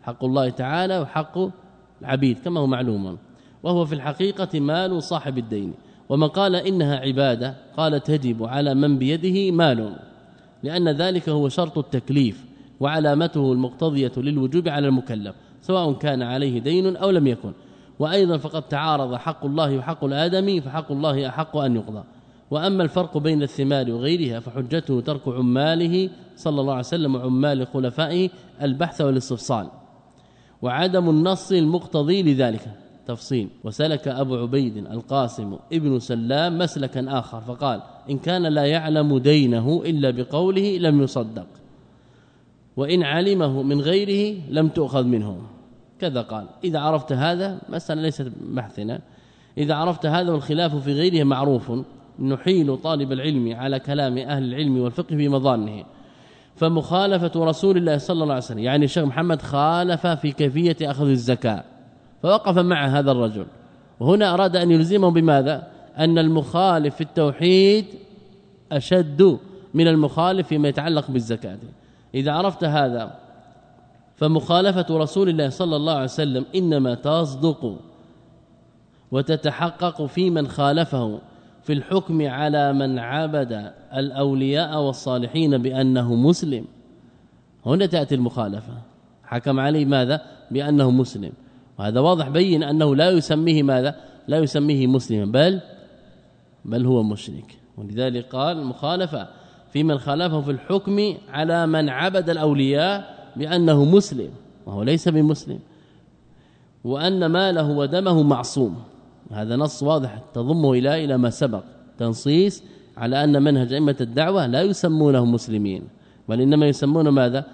حق الله تعالى وحق العبيد كما هو معلوم. وهو في الحقيقة مال صاحب الدين. ومن قال إنها عبادة قال تجب على من بيده مال. لأن ذلك هو شرط التكليف وعلامته المقتضية للوجوب على المكلف سواء كان عليه دين أو لم يكن. وأيضا فقد تعارض حق الله وحق الآدمي فحق الله أحق أن يقضى. وأما الفرق بين الثمار وغيرها فحجته ترك عماله صلى الله عليه وسلم وعمال خلفائه البحث والاستفصال. وعدم النص المقتضي لذلك. تفصيل. وسلك أبو عبيد القاسم ابن سلام مسلكا آخر فقال إن كان لا يعلم دينه إلا بقوله لم يصدق وإن علمه من غيره لم تؤخذ منه. كذا قال. إذا عرفت هذا مسألة ليست بحثنا. إذا عرفت هذا والخلاف في غيره معروف نحيل طالب العلم على كلام أهل العلم والفقه في مظانه. فمخالفة رسول الله صلى الله عليه وسلم. يعني الشيخ محمد خالف في كيفية أخذ الزكاة. فوقف مع هذا الرجل. وهنا أراد أن يلزمه بماذا؟ أن المخالف في التوحيد أشد من المخالف فيما يتعلق بالزكاة. إذا عرفت هذا فمخالفة رسول الله صلى الله عليه وسلم إنما تصدق وتتحقق في من خالفه. في الحكم على من عبد الأولياء والصالحين بأنه مسلم. هنا تأتي المخالفة. حكم عليه ماذا؟ بأنه مسلم. وهذا واضح بين أنه لا يسميه ماذا؟ لا يسميه مسلما بل بل هو مشرك. ولذلك قال المخالفة في من خالفه في الحكم على من عبد الأولياء بأنه مسلم. وهو ليس بمسلم. وأن ماله ودمه معصوم. هذا نص واضح تضمه إلى إلى ما سبق. تنصيص على أن منهج أئمة الدعوة لا يسمونهم مسلمين بل إنما يسمون ماذا؟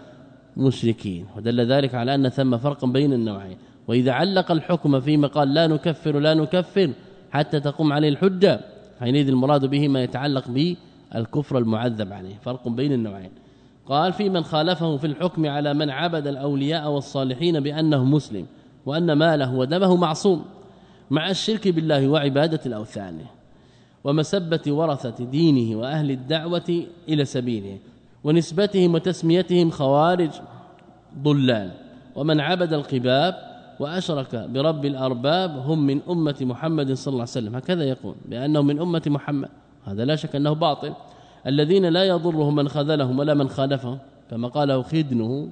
مشركين. ودل ذلك على أن ثم فرق بين النوعين. وإذا علق الحكم فيما قال لا نكفر لا نكفر حتى تقوم عليه الحجة حينئذ المراد به ما يتعلق بالكفر المعذب عليه. فرق بين النوعين. قال في من خالفه في الحكم على من عبد الأولياء والصالحين بأنه مسلم وأن ماله ودمه معصوم. مع الشرك بالله وعبادة الأوثان ومسبة ورثة دينه وأهل الدعوة إلى سبيله ونسبتهم وتسميتهم خوارج ضلال. ومن عبد القباب وأشرك برب الأرباب هم من أمة محمد صلى الله عليه وسلم. هكذا يقول بأنه من أمة محمد. هذا لا شك أنه باطل. الذين لا يضرهم من خذلهم ولا من خالفهم كما قاله خدنه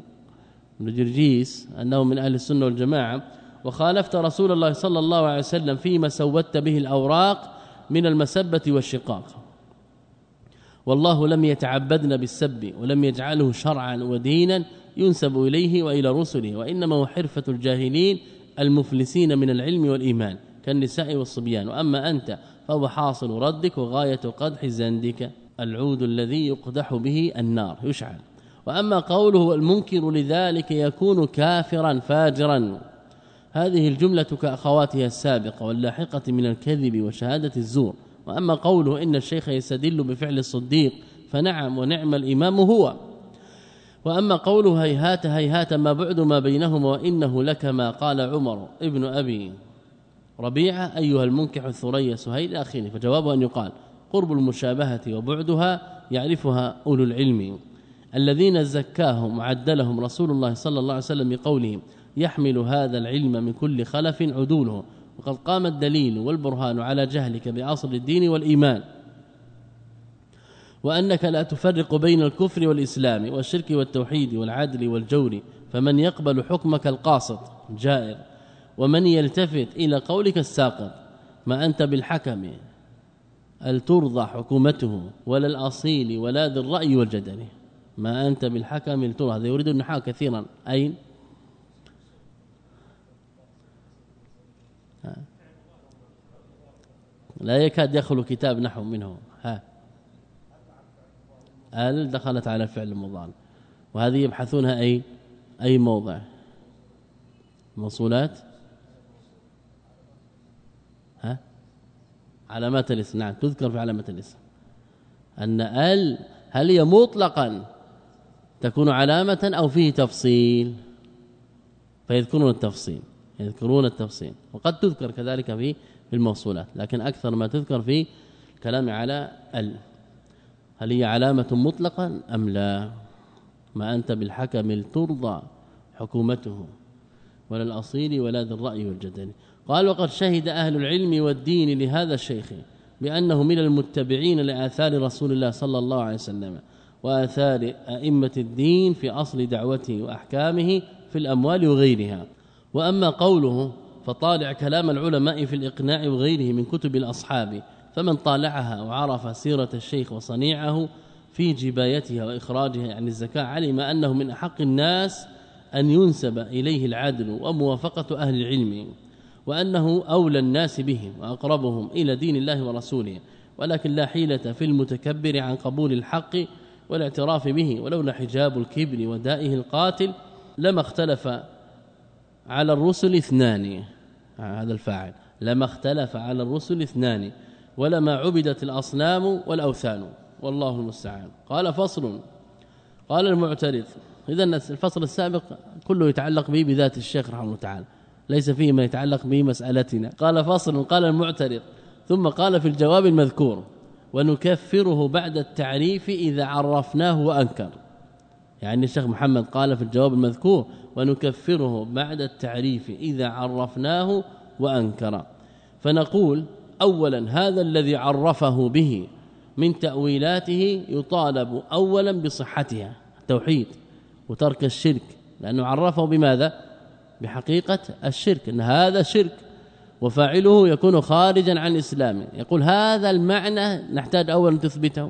بن جرجيس أنه من أهل السنة والجماعة وخالفت رسول الله صلى الله عليه وسلم فيما سودت به الأوراق من المسبة والشقاق. والله لم يتعبدنا بالسب ولم يجعله شرعا ودينا ينسب إليه وإلى رسله وإنما هو حرفة الجاهلين المفلسين من العلم والإيمان كالنساء والصبيان. وأما أنت فهو حاصل ردك وغاية قدح زندك العود الذي يقدح به النار يشعل. وأما قوله المنكر لذلك يكون كافرا فاجرا. هذه الجملة كأخواتها السابقة واللاحقة من الكذب وشهادة الزور. وأما قوله إن الشيخ يستدل بفعل الصديق فنعم ونعم الإمام هو. وأما قوله هيهات هيهات ما بعد ما بينهما وإنه لك ما قال عمر ابن أبي ربيعة أيها المنكح الثريا سهيل آخره فجوابه أن يقال قرب المشابهة وبعدها يعرفها أولو العلم. الذين زكاهم وعدلهم رسول الله صلى الله عليه وسلم بقولهم يحمل هذا العلم من كل خلف عدوله. وقد قام الدليل والبرهان على جهلك بأصل الدين والإيمان. وأنك لا تفرق بين الكفر والإسلام والشرك والتوحيد والعدل والجور فمن يقبل حكمك القاصد جائر. ومن يلتفت إلى قولك الساقط ما أنت بالحكم هل ترضى حكومته ولا الأصيل ولا ذي الرأي والجدل؟ ما أنت بالحكم لترضى هذا يريد النحاة كثيرا. أين؟ لا يكاد يخلو كتاب نحو منه. ها. آل دخلت على فعل المضارع وهذه يبحثونها أي؟ أي موضع؟ موصولات؟ ها؟ علامات الاسم نعم تذكر في علامة الاسم أن آل هل هي مطلقا تكون علامة أو فيه تفصيل؟ فيذكرون التفصيل يذكرون التفصيل. وقد تذكر كذلك في في الموصولات لكن أكثر ما تذكر في الكلام على ال. هل هي علامة مطلقا أم لا؟ ما أنت بالحكم ترضى حكومته ولا الأصيل ولا ذي الرأي والجدل. قال وقد شهد أهل العلم والدين لهذا الشيخ بأنه من المتبعين لآثار رسول الله صلى الله عليه وسلم وآثار أئمة الدين في أصل دعوته وأحكامه في الأموال وغيرها. وأما قوله فطالع كلام العلماء في الإقناع وغيره من كتب الأصحاب فمن طالعها وعرف سيرة الشيخ وصنيعه في جبايتها وإخراجها عن الزكاة علم أنه من أحق الناس أن ينسب إليه العدل وموافقة أهل العلم وأنه أولى الناس بهم وأقربهم إلى دين الله ورسوله ولكن لا حيلة في المتكبر عن قبول الحق والاعتراف به ولولا حجاب الكبر ودائه القاتل لما اختلف على الرسل اثنان. هذا الفاعل. لما اختلف على الرسل اثنان ولما عبدت الأصنام والأوثان. والله المستعان. قال فصل. قال المعترض. إذا الفصل السابق كله يتعلق به بذات الشيخ رحمه الله تعالى. ليس فيه ما يتعلق بمسالتنا قال فصل. قال المعترض. ثم قال في الجواب المذكور ونكفره بعد التعريف إذا عرفناه وأنكر. يعني الشيخ محمد قال في الجواب المذكور ونكفره بعد التعريف إذا عرفناه وأنكر. فنقول اولا هذا الذي عرفه به من تأويلاته يطالب اولا بصحتها التوحيد وترك الشرك. لأنه عرفه بماذا؟ بحقيقة الشرك أن هذا شرك وفاعله يكون خارجا عن الإسلام. يقول هذا المعنى نحتاج اولا تثبته.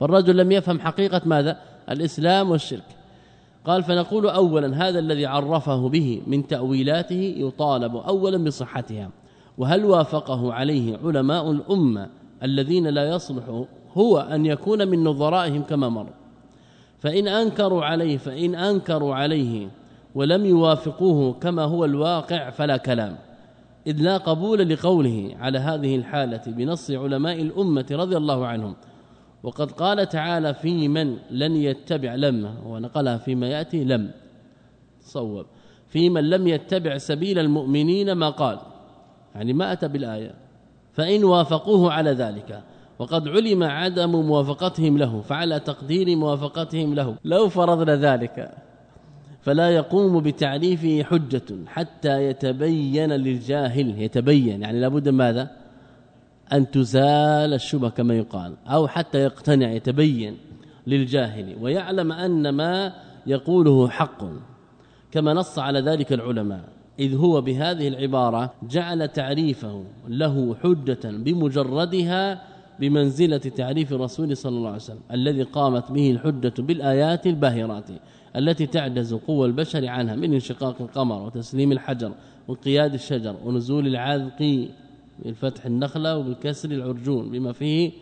فالرجل لم يفهم حقيقة ماذا؟ الإسلام والشرك. قال فنقول اولا هذا الذي عرفه به من تأويلاته يطالب اولا بصحتها. وهل وافقه عليه علماء الأمة الذين لا يصلح هو أن يكون من نظرائهم كما مر؟ فإن أنكروا عليه فإن أنكروا عليه ولم يوافقوه كما هو الواقع فلا كلام. إذ لا قبول لقوله على هذه الحالة بنص علماء الأمة رضي الله عنهم. وقد قال تعالى في من لن يتبع لم ونقلها فيما يأتي لم. صوب في من لم يتبع سبيل المؤمنين ما قال. يعني ما أتى بالآية. فإن وافقوه على ذلك. وقد علم عدم موافقتهم له فعلى تقدير موافقتهم له. لو فرضنا ذلك فلا يقوم بتعريفه حجة حتى يتبين للجاهل. يتبين يعني لابد ماذا؟ أن تزال الشبهه كما يقال أو حتى يقتنع يتبين للجاهل ويعلم أن ما يقوله حق كما نص على ذلك العلماء إذ هو بهذه العبارة جعل تعريفه له حجة بمجردها بمنزلة تعريف الرسول صلى الله عليه وسلم الذي قامت به الحجة بالآيات الباهرات التي تعجز قوى البشر عنها من انشقاق القمر وتسليم الحجر وانقياد الشجر ونزول العذق بالفتح النخلة وبالكسر العرجون بما فيه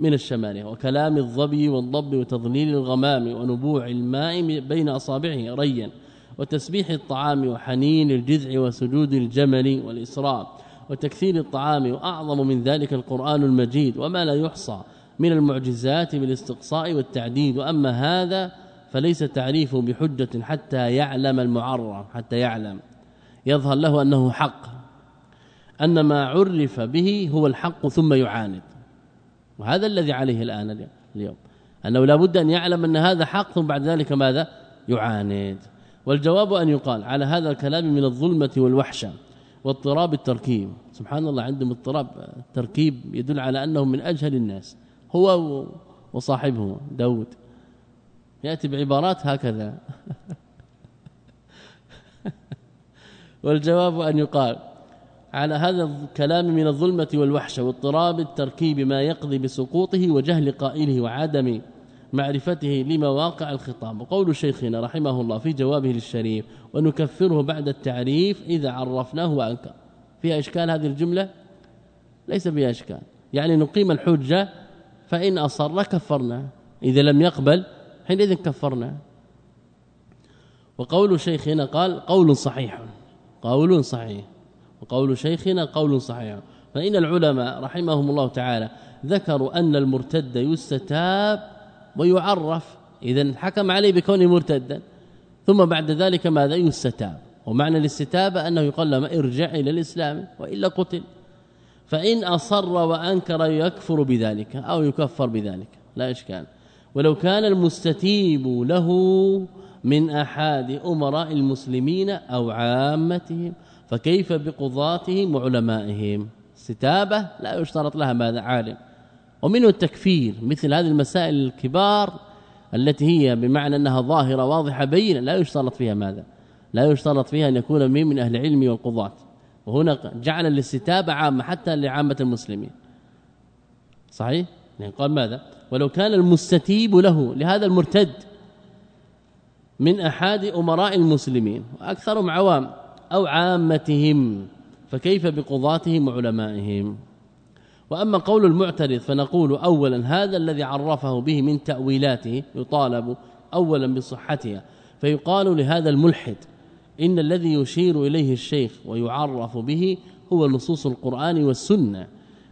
من الشمال وكلام الظبي والضب وتضليل الغمام ونبوع الماء بين أصابعه ريا وتسبيح الطعام وحنين الجذع وسجود الجمل والإسراء وتكثير الطعام وأعظم من ذلك القرآن المجيد وما لا يحصى من المعجزات بالاستقصاء والتعديد وأما هذا فليس تعريفه بحجة حتى يعلم المعرف حتى يعلم. يظهر له أنه حق. أن ما عرف به هو الحق ثم يعاند. وهذا الذي عليه الآن اليوم. أنه لا بد أن يعلم أن هذا حق ثم بعد ذلك ماذا؟ يعاند. والجواب أن يقال على هذا الكلام من الظلمة والوحشة واضطراب التركيب. سبحان الله عندهم اضطراب تركيب يدل على أنه من أجهل الناس. هو وصاحبه داود. يأتي بعبارات هكذا. والجواب أن يقال على هذا الكلام من الظلمة والوحشه واضطراب التركيب ما يقضي بسقوطه وجهل قائله وعدم معرفته لمواقع الخطاب. وقول شيخنا رحمه الله في جوابه للشريف ونكفره بعد التعريف إذا عرفناه وأنكر. فيها إشكال هذه الجملة؟ ليس فيها إشكال. يعني نقيم الحجة فإن أصر كفرنا. إذا لم يقبل حينئذ كفرنا. وقول شيخنا قال قول صحيح. قول صحيح. وقول شيخنا قول صحيح. فإن العلماء رحمهم الله تعالى ذكروا أن المرتد يستتاب ويعرف إذا حكم عليه بكونه مرتدا. ثم بعد ذلك ماذا؟ يستتاب. ومعنى الاستتابة أنه يقال له ارجع إلى الإسلام وإلا قتل. فإن أصر وأنكر يكفر بذلك أو يكفر بذلك. لا إشكال. ولو كان المستتيب له من أحد أمراء المسلمين أو عامتهم فكيف بقضاتهم وعلمائهم؟ استتابة لا يشترط لها ماذا عالم. ومنه التكفير مثل هذه المسائل الكبار التي هي بمعنى أنها ظاهرة واضحة بينة لا يشترط فيها ماذا؟ لا يشترط فيها أن يكون من من أهل العلم والقضاة. وهنا جعل الاستتابة عامة حتى لعامة المسلمين. صحيح؟ يعني قال ماذا؟ ولو كان المستتيب له لهذا المرتد من احاد أمراء المسلمين وأكثرهم عوام أو عامتهم فكيف بقضاتهم وعلمائهم؟ وأما قول المعترض فنقول اولا هذا الذي عرفه به من تأويلاته يطالب اولا بصحتها فيقال لهذا الملحد إن الذي يشير إليه الشيخ ويعرف به هو نصوص القرآن والسنة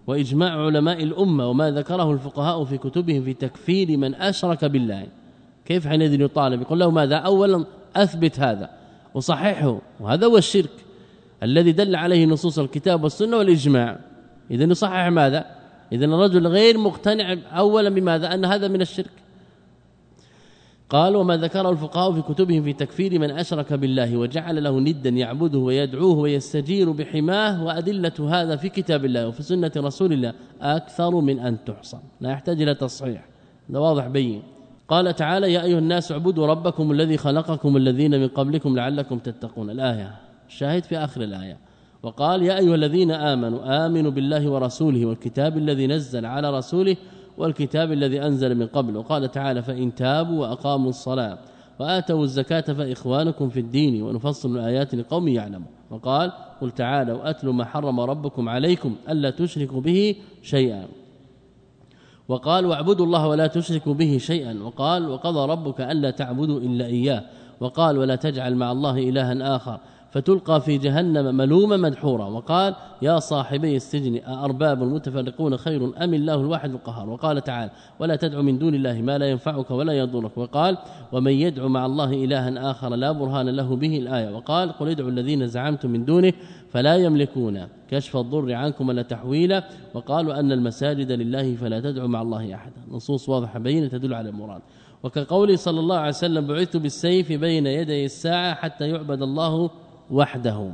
وإجماع علماء الأمة وما ذكره الفقهاء في كتبهم في تكفير من أشرك بالله. كيف حينئذ يطالب؟ يقول له ماذا؟ اولا أثبت هذا. وصححه وهذا هو الشرك الذي دل عليه نصوص الكتاب والسنة والإجماع. إذا يصحح ماذا؟ إذا الرجل غير مقتنع أولا بماذا؟ أن هذا من الشرك. قال وما ذكره الفقهاء في كتبهم في تكفير من أشرك بالله وجعل له ندا يعبده ويدعوه ويستجير بحماه وأدلة هذا في كتاب الله وفي سنة رسول الله أكثر من أن تحصى. لا يحتاج إلى تصحيح. هذا واضح بين. قال تعالى يا أيها الناس اعبدوا ربكم الذي خلقكم الذين من قبلكم لعلكم تتقون. الآية الشاهد في آخر الآية. وقال يا أيها الذين آمنوا آمنوا بالله ورسوله والكتاب الذي نزل على رسوله والكتاب الذي أنزل من قبل. وقال تعالى فإن تابوا وأقاموا الصلاة وآتوا الزكاة فإخوانكم في الدين ونفصل الآيات لقوم يعلمون. وقال قل تعالوا اتلوا ما حرم ربكم عليكم ألا تشركوا به شيئا. وقال واعبدوا الله ولا تشركوا به شيئا وقال وقضى ربك ألا تعبدوا إلا إياه وقال ولا تجعل مع الله إلها آخر فتلقى في جهنم ملوما مدحورا وقال يا صاحبي السجن أأرباب متفرقون خير أم الله الواحد القهار؟ وقال تعالى ولا تدع من دون الله ما لا ينفعك ولا يضرك. وقال ومن يدعو مع الله إلها آخر لا برهان له به الآية. وقال قل ادعوا الذين زعمتم من دونه فلا يملكون كشف الضر عنكم ولا تحويلا. وقالوا أن المساجد لله فلا تدعوا مع الله أحدا. نصوص واضحة بينة تدل على المراد. وكقول صلى الله عليه وسلم بعثت بالسيف بين يدي الساعة حتى يعبد الله وحده.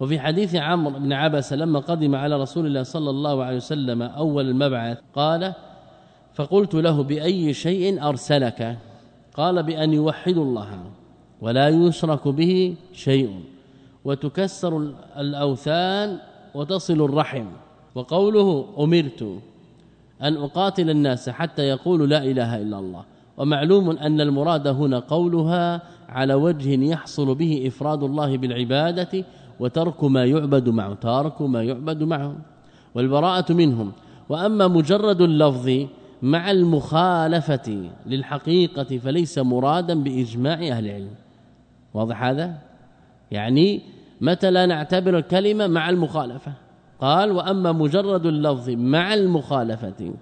وفي حديث عمرو بن عبس لما قدم على رسول الله صلى الله عليه وسلم أول المبعث قال فقلت له بأي شيء أرسلك؟ قال بأن يوحدوا الله ولا يشرك به شيء وتكسر الأوثان وتصل الرحم. وقوله أمرت أن أقاتل الناس حتى يقولوا لا إله إلا الله. ومعلوم أن المراد هنا قولها على وجه يحصل به إفراد الله بالعبادة وترك ما يعبد معه ترك ما يعبد معه. والبراءة منهم. وأما مجرد اللفظ مع المخالفة للحقيقة فليس مرادا بإجماع أهل العلم. واضح هذا؟ يعني متى لا نعتبر الكلمة مع المخالفة. قال وأما مجرد اللفظ مع المخالفة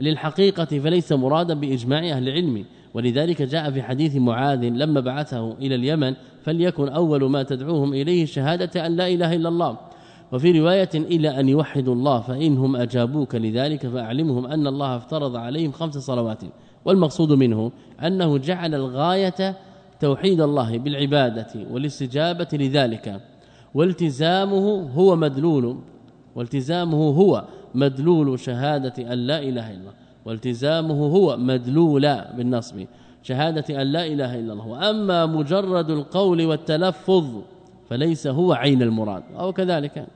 للحقيقة فليس مرادا بإجماع أهل العلم. ولذلك جاء في حديث معاذ لما بعثه إلى اليمن فليكن أول ما تدعوهم إليه شهادة أن لا إله إلا الله. وفي رواية إلى أن يوحدوا الله فإنهم أجابوك لذلك فأعلمهم أن الله افترض عليهم خمس صلوات. والمقصود منه أنه جعل الغاية توحيد الله بالعبادة والاستجابة لذلك. والتزامه هو مدلول. والتزامه هو مدلول شهادة أن لا إله إلا الله والتزامه هو مدلول بالنصب شهادة أن لا إله إلا الله. وأما مجرد القول والتلفظ فليس هو عين المراد أو كذلك.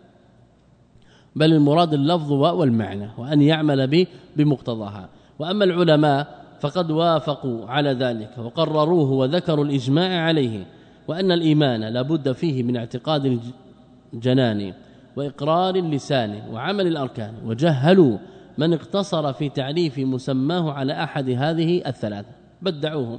بل المراد اللفظ والمعنى وأن يعمل به بمقتضاها. وأما العلماء فقد وافقوا على ذلك وقرروه وذكروا الإجماع عليه وأن الإيمان لابد فيه من اعتقاد الجنان وإقرار اللسان وعمل الأركان وجهلوا من اقتصر في تعريف مسماه على أحد هذه الثلاثة بدعوهم.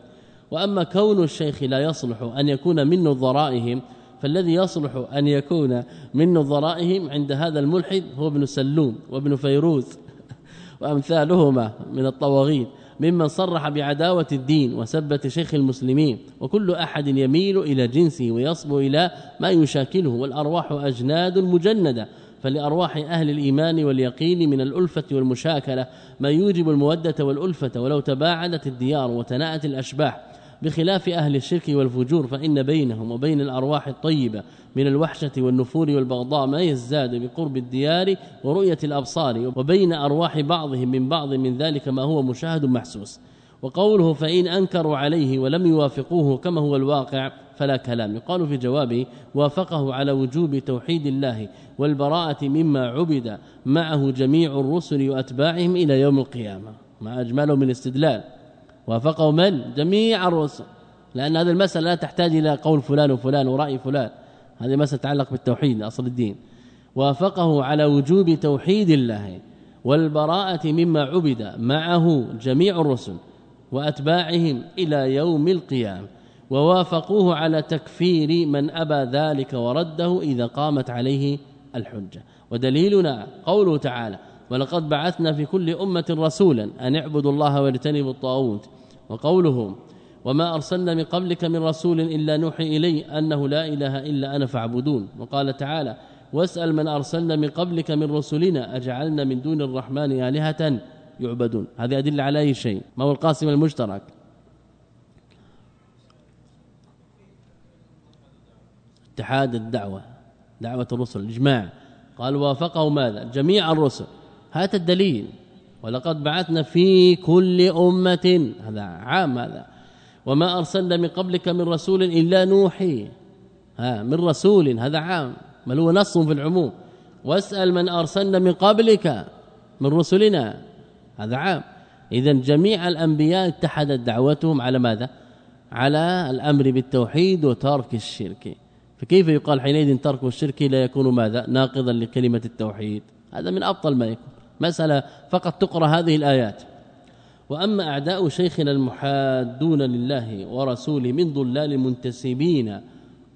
وأما كون الشيخ لا يصلح أن يكون من نظرائهم فالذي يصلح أن يكون من نظرائهم عند هذا الملحد هو ابن سلوم وابن فيروز وأمثالهما من الطواغيت ممن صرح بعداوة الدين وسبه شيخ المسلمين وكل أحد يميل إلى جنسه ويصبو إلى ما يشاكله والأرواح أجناد مجندة. فلأرواح أهل الإيمان واليقين من الألفة والمشاكلة ما يوجب المودة والألفة ولو تباعدت الديار وتناءت الأشباح. بخلاف أهل الشرك والفجور فإن بينهم وبين الأرواح الطيبة من الوحشة والنفور والبغضاء ما يزداد بقرب الديار ورؤية الأبصار وبين أرواح بعضهم من بعض من ذلك ما هو مشاهد محسوس. وقوله فإن أنكروا عليه ولم يوافقوه كما هو الواقع فلا كلام. يقال في جوابه وافقه على وجوب توحيد الله والبراءة مما عبد معه جميع الرسل وأتباعهم إلى يوم القيامة. ما أجمله من استدلال وافقه من؟ جميع الرسل. لأن هذه المسألة لا تحتاج إلى قول فلان وفلان ورأي فلان. هذه مسألة تتعلق بالتوحيد أصل الدين. وافقه على وجوب توحيد الله والبراءة مما عبد معه جميع الرسل وأتباعهم إلى يوم القيامة. ووافقوه على تكفير من أبى ذلك ورده إذا قامت عليه الحجة. ودليلنا قوله تعالى ولقد بعثنا في كل أمة رسولا أن اعبدوا الله واجتنبوا الطاغوت. وقولهم وما أرسلنا من قبلك من رسول إلا نوحي إليه أنه لا إله إلا أنا فاعبدون. وقال تعالى واسأل من أرسلنا من قبلك من رسلنا أجعلنا من دون الرحمن آلهة يعبدون. هذه أدلة على أي شيء؟ ما هو القاسم المشترك؟ اتحاد الدعوة دعوة الرسل الاجماع قال وافقه ماذا؟ جميع الرسل. هذا الدليل. ولقد بعثنا في كل أمة. هذا عام هذا. وما أرسلنا من قبلك من رسول إلا نوحي. ها من رسول. هذا عام. بل هو نص في العموم. واسأل من أرسلنا من قبلك من رسلنا. هذا عام. اذا جميع الأنبياء اتحدت دعوتهم على ماذا؟ على الأمر بالتوحيد وترك الشرك. فكيف يقال حينئذ ترك الشرك لا يكون ماذا؟ ناقضا لكلمة التوحيد؟ هذا من أبطل ما يكون. مسألة فقط تقرأ هذه الآيات. وأما أعداء شيخنا المحادون لله ورسوله من ضلال منتسبين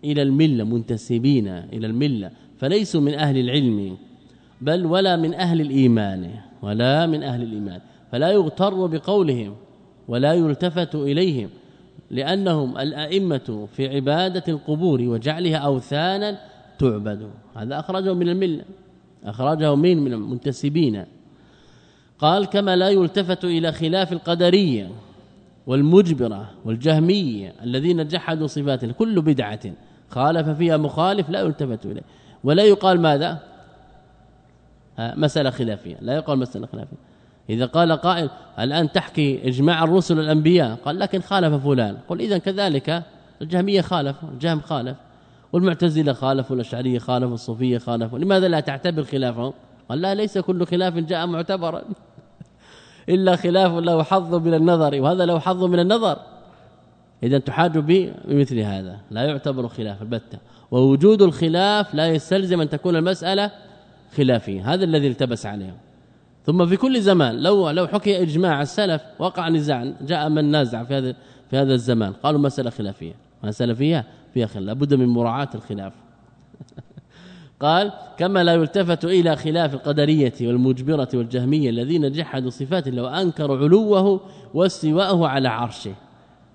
إلى الملة منتسبين إلى الملة فليسوا من أهل العلم بل ولا من أهل الإيمان ولا من أهل الإيمان فلا يغتر بقولهم ولا يلتفت إليهم لأنهم الأئمة في عبادة القبور وجعلها أوثانا تعبد. هذا أخرجه من الملة أخرجه من من المنتسبين. قال كما لا يلتفت إلى خلاف القدرية والمجبرة والجهمية الذين جحدوا صفات كل بدعة خالف فيها مخالف لا يلتفت إليه. ولا يقال ماذا؟ مسألة خلافية. لا يقال مسألة خلافية. إذا قال قائل الآن تحكي إجماع الرسل الأنبياء قال لكن خالف فلان. قل اذا كذلك الجهمية خالف الجهم خالف والمعتزلة خالفوا الاشعريه خالفوا الصوفيه خالفوا لماذا لا تعتبر خلافهم؟ قال لا ليس كل خلاف جاء معتبرا. إلا خلاف له حظ من النظر وهذا له حظ من النظر. اذا تحاج بمثل هذا. لا يعتبر خلاف البتة. ووجود الخلاف لا يستلزم أن تكون المسألة خلافية. هذا الذي التبس عليه. ثم في كل زمان لو لو حكي إجماع السلف وقع نزاع جاء من نازع في هذا في هذا الزمان. قالوا مسألة خلافية. مسألة فيها فيها خلاف. لابد من مراعاة الخلاف. قال كما لا يلتفت إلى خلاف القدرية والمجبرة والجهمية الذين جحدوا صفات الله وأنكروا علوه واستواءه على عرشه.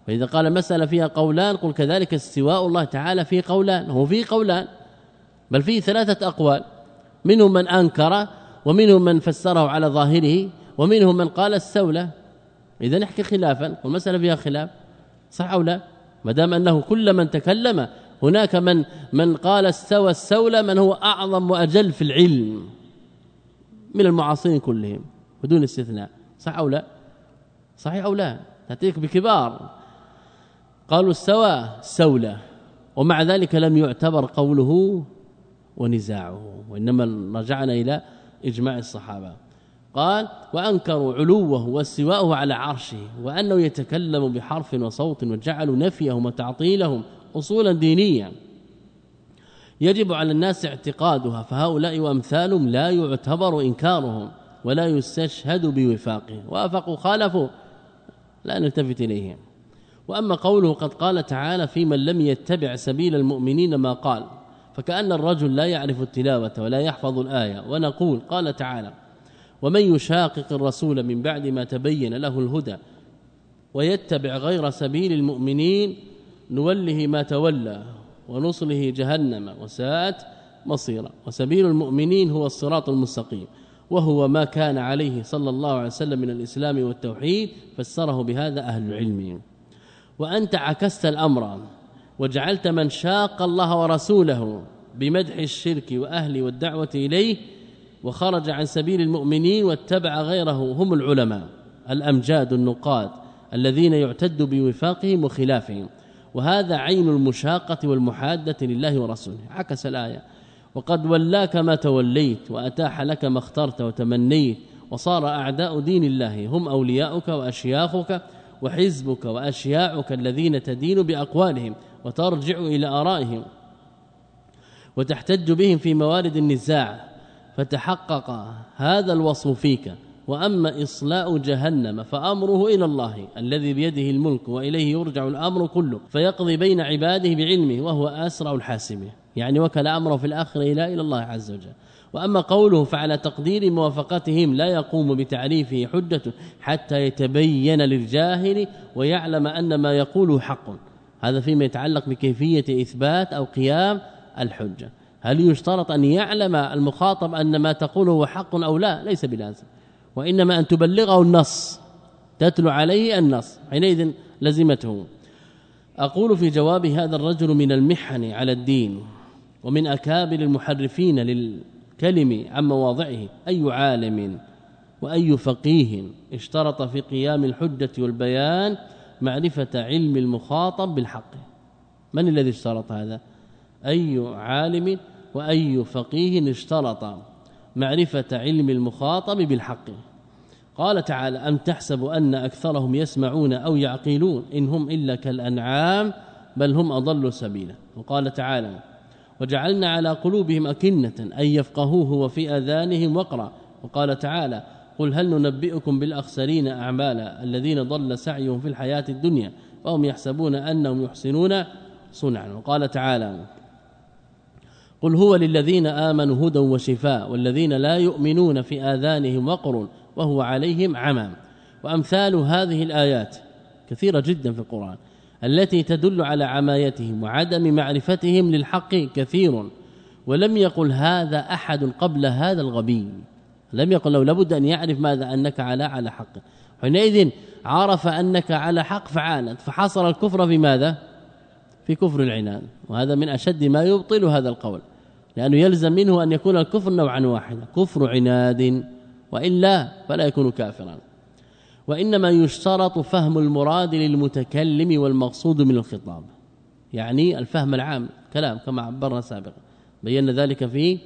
فإذا قال مسألة فيها قولان قل كذلك استواء الله تعالى في قولان. هو في قولان بل فيه ثلاثة أقوال. منهم من أنكر ومنهم من فسره على ظاهره ومنهم من قال السولة إذا نحكي خلافا والمسألة فيها خلاف صح أو لا؟ ما دام أنه كل من تكلم هناك من من قال استوى السولة من هو أعظم وأجل في العلم من المعاصرين كلهم بدون استثناء صح أو لا؟ صحيح أو لا؟ تاتيك بكبار. قالوا استوى سولة ومع ذلك لم يعتبر قوله ونزاعه وإنما رجعنا إلى إجماع الصحابة. قال وأنكروا علوه واستواءه على عرشه وأنه يتكلم بحرف وصوت وجعلوا نفيهم وتعطيلهم اصولا دينيه يجب على الناس اعتقادها فهؤلاء وأمثالهم لا يعتبر إنكارهم ولا يستشهد بوفاقهم. وأفقوا خالفوا لا نلتفت إليهم. وأما قوله قد قال تعالى في من لم يتبع سبيل المؤمنين ما قال فكأن الرجل لا يعرف التلاوة ولا يحفظ الآية. ونقول قال تعالى ومن يشاقق الرسول من بعد ما تبين له الهدى ويتبع غير سبيل المؤمنين نوله ما تولى ونصله جهنم وساءت مصيرا. وسبيل المؤمنين هو الصراط المستقيم وهو ما كان عليه صلى الله عليه وسلم من الإسلام والتوحيد فسره بهذا أهل العلم. وأنت عكست الأمر وجعلت من شاق الله ورسوله بمدح الشرك واهله والدعوة إليه وخرج عن سبيل المؤمنين واتبع غيره هم العلماء الأمجاد النقاد الذين يعتد بوفاقهم وخلافهم. وهذا عين المشاقة والمحادة لله ورسوله. عكس الآية. وقد ولاك ما توليت وأتاح لك ما اخترت وتمنيت وصار أعداء دين الله هم أولياؤك وأشياخك وحزبك وأشياعك الذين تدين بأقوالهم وترجع إلى آرائهم وتحتج بهم في موارد النزاع. فتحقق هذا الوصف فيك. وأما إصلاء جهنم فأمره إلى الله الذي بيده الملك وإليه يرجع الأمر كله فيقضي بين عباده بعلمه وهو أسرع الحاسبين يعني وكل أمره في الآخرة إلى إلى الله عز وجل. وأما قوله فعلى تقدير موافقتهم لا يقوم بتعريفه حجة حتى يتبين للجاهل ويعلم أن ما يقوله حق. هذا فيما يتعلق بكيفية إثبات أو قيام الحجة. هل يشترط أن يعلم المخاطب أن ما تقوله حق أو لا؟ ليس بلازم. وإنما أن تبلغه النص تتلو عليه النص حينئذ لزمته. أقول في جواب هذا الرجل من المحن على الدين ومن أكابر المحرفين للكلم عن مواضعه أي عالم وأي فقيه اشترط في قيام الحجة والبيان معرفة علم المخاطب بالحق. من الذي اشترط هذا؟ أي عالم وأي فقيه اشترط؟ معرفة علم المخاطب بالحق. قال تعالى أم تحسب أن أكثرهم يسمعون أو يعقلون؟ إن هم إلا كالأنعام بل هم أضل سبيلا. وقال تعالى وجعلنا على قلوبهم أكنة أن يفقهوه وفي أذانهم وقرا. وقال تعالى قل هل ننبئكم بالأخسرين أعمالا الذين ضل سعيهم في الحياة الدنيا وهم يحسبون أنهم يحسنون صنعا. وقال تعالى قل هو للذين آمنوا هدى وشفاء والذين لا يؤمنون في آذانهم وقر وهو عليهم عمى. وأمثال هذه الآيات كثيرة جدا في القرآن التي تدل على عمايتهم وعدم معرفتهم للحق كثير. ولم يقل هذا أحد قبل هذا الغبي. لم يقل له لابد أن يعرف ماذا أنك على على حق. حينئذ عرف أنك على حق فعاند فحصل الكفر في ماذا؟ في كفر العنان. وهذا من أشد ما يبطل هذا القول. لأنه يلزم منه أن يكون الكفر نوعا واحدا كفر عناد وإلا فلا يكون كافرا. وإنما يشترط فهم المراد للمتكلم والمقصود من الخطاب. يعني الفهم العام كلام كما عبرنا سابقا. بينا ذلك في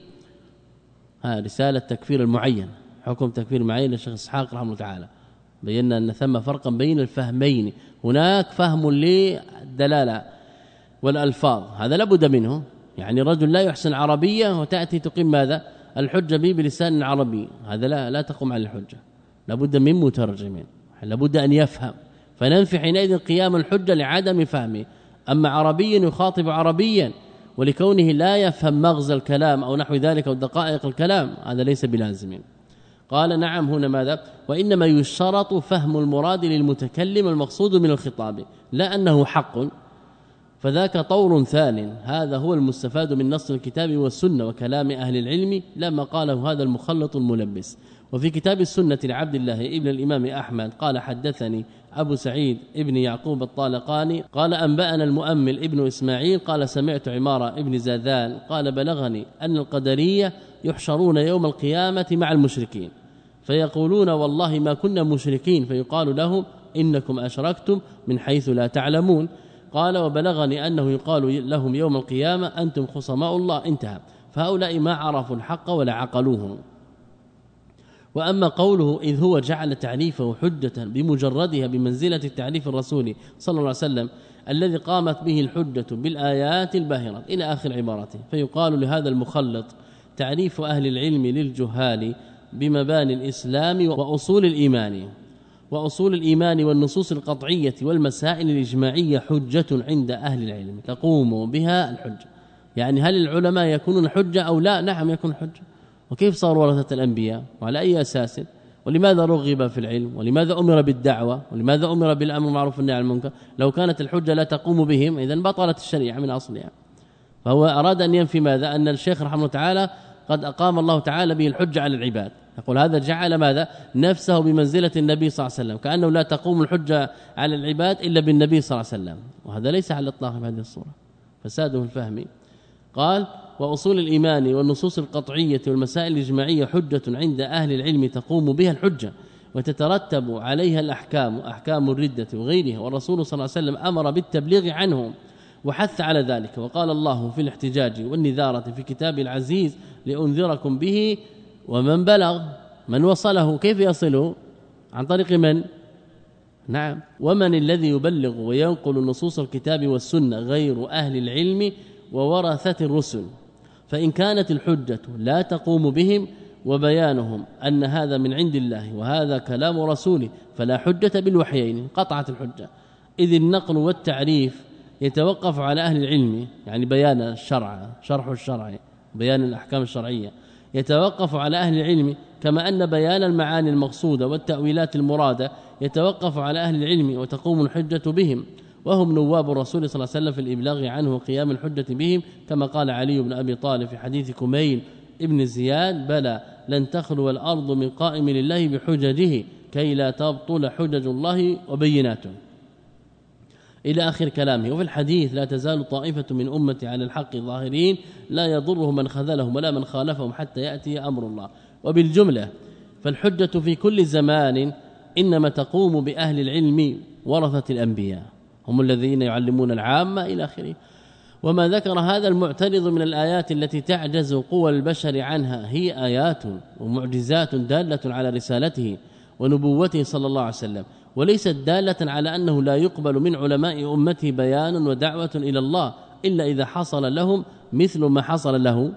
رسالة تكفير المعين حكم تكفير المعين للشيخ إسحاق رحمه الله تعالى. بينا أن ثم فرقا بين الفهمين. هناك فهم للدلاله والألفاظ هذا لابد منه. يعني رجل لا يحسن عربية وتأتي تقيم ماذا؟ الحجة به بلسان عربي. هذا لا لا تقوم على الحجة. لابد من مترجم لابد أن يفهم. فننفي حينئذ قيام الحجة لعدم فهمه. أما عربي يخاطب عربيا ولكونه لا يفهم مغزى الكلام أو نحو ذلك أو دقائق الكلام هذا ليس بلازم. قال نعم هنا ماذا؟ وإنما يشترط فهم المراد للمتكلم المقصود من الخطاب لا أنه حق. فذاك طور ثان. هذا هو المستفاد من نص الكتاب والسنة وكلام أهل العلم لما قاله هذا المخلط الملبس. وفي كتاب السنة لعبد الله ابن الإمام أحمد قال حدثني أبو سعيد ابن يعقوب الطالقاني قال أنبأنا المؤمل ابن إسماعيل قال سمعت عماره ابن زاذان قال بلغني أن القدرية يحشرون يوم القيامة مع المشركين. فيقولون والله ما كنا مشركين فيقال لهم إنكم أشركتم من حيث لا تعلمون. قال وبلغني أنه يقال لهم يوم القيامة أنتم خصماء الله انتهى. فهؤلاء ما عرفوا الحق ولا عقلوه. وأما قوله إذ هو جعل تعريفه حجة بمجردها بمنزلة التعريف الرسولي صلى الله عليه وسلم الذي قامت به الحجة بالآيات الباهرة إلى آخر عبارته فيقال لهذا المخلط تعريف أهل العلم للجهال بمباني الإسلام وأصول الإيمان. وأصول الإيمان والنصوص القطعية والمسائل الإجماعية حجة عند أهل العلم تقوم بها الحجة. يعني هل العلماء يكونون حجة أو لا؟ نعم يكون حجة. وكيف صاروا ورثة الأنبياء؟ وعلى أي أساس؟ ولماذا رغب في العلم؟ ولماذا أمر بالدعوة؟ ولماذا أمر بالأمر بالمعروف والنهي عن المنكر؟ لو كانت الحجة لا تقوم بهم اذا بطلت الشريعة من أصلها. فهو أراد أن ينفي ماذا؟ أن الشيخ رحمه الله تعالى قد أقام الله تعالى به الحجة على العباد. يقول هذا جعل ماذا؟ نفسه بمنزلة النبي صلى الله عليه وسلم. كأنه لا تقوم الحجة على العباد إلا بالنبي صلى الله عليه وسلم. وهذا ليس على الإطلاق بهذه الصورة. فساد في الفهم. قال وأصول الإيمان والنصوص القطعية والمسائل الإجماعية حجة عند أهل العلم تقوم بها الحجة وتترتب عليها الأحكام أحكام الردة وغيرها. والرسول صلى الله عليه وسلم أمر بالتبليغ عنهم وحث على ذلك. وقال الله في الاحتجاج والنذارة في كتاب العزيز لأنذركم به ومن بلغ من وصله كيف يصله عن طريق من؟ نعم. ومن الذي يبلغ وينقل نصوص الكتاب والسنة غير أهل العلم وورثة الرسل؟ فإن كانت الحجة لا تقوم بهم وبيانهم أن هذا من عند الله وهذا كلام رسوله فلا حجة بالوحيين قطعت الحجة. إذ النقل والتعريف يتوقف على أهل العلم يعني بيان الشرع شرح الشرع بيان الأحكام الشرعية. يتوقف على أهل العلم كما أن بيان المعاني المقصودة والتأويلات المرادة يتوقف على أهل العلم وتقوم الحجة بهم. وهم نواب الرسول صلى الله عليه وسلم في الإبلاغ عنه وقيام الحجة بهم كما قال علي بن أبي طالب في حديث كميل ابن زياد بلى لن تخلو الأرض من قائم لله بحججه كي لا تبطل حجج الله وبيناته. إلى آخر كلامه. وفي الحديث لا تزال طائفة من امتي على الحق ظاهرين لا يضرهم من خذلهم ولا من خالفهم حتى يأتي أمر الله. وبالجملة فالحجة في كل زمان إنما تقوم بأهل العلم ورثة الأنبياء. هم الذين يعلمون العامة إلى آخره. وما ذكر هذا المعترض من الآيات التي تعجز قوى البشر عنها هي آيات ومعجزات دالة على رسالته ونبوته صلى الله عليه وسلم. وليست دالة على أنه لا يقبل من علماء أمته بيان ودعوة إلى الله إلا إذا حصل لهم مثل ما حصل له.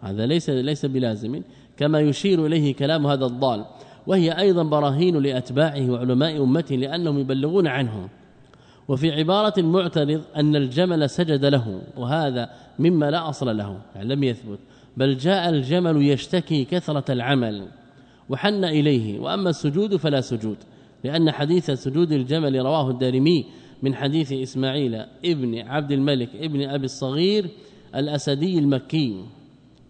هذا ليس ليس بلازم. كما يشير إليه كلام هذا الضال. وهي أيضا براهين لأتباعه وعلماء أمته لأنهم يبلغون عنه. وفي عبارة المعترض أن الجمل سجد له وهذا مما لا أصل له يعني لم يثبت. بل جاء الجمل يشتكي كثرة العمل وحن إليه وأما السجود فلا سجود. لأن حديث سجود الجمل رواه الدارمي من حديث إسماعيل ابن عبد الملك ابن أبي الصغير الأسدي المكي.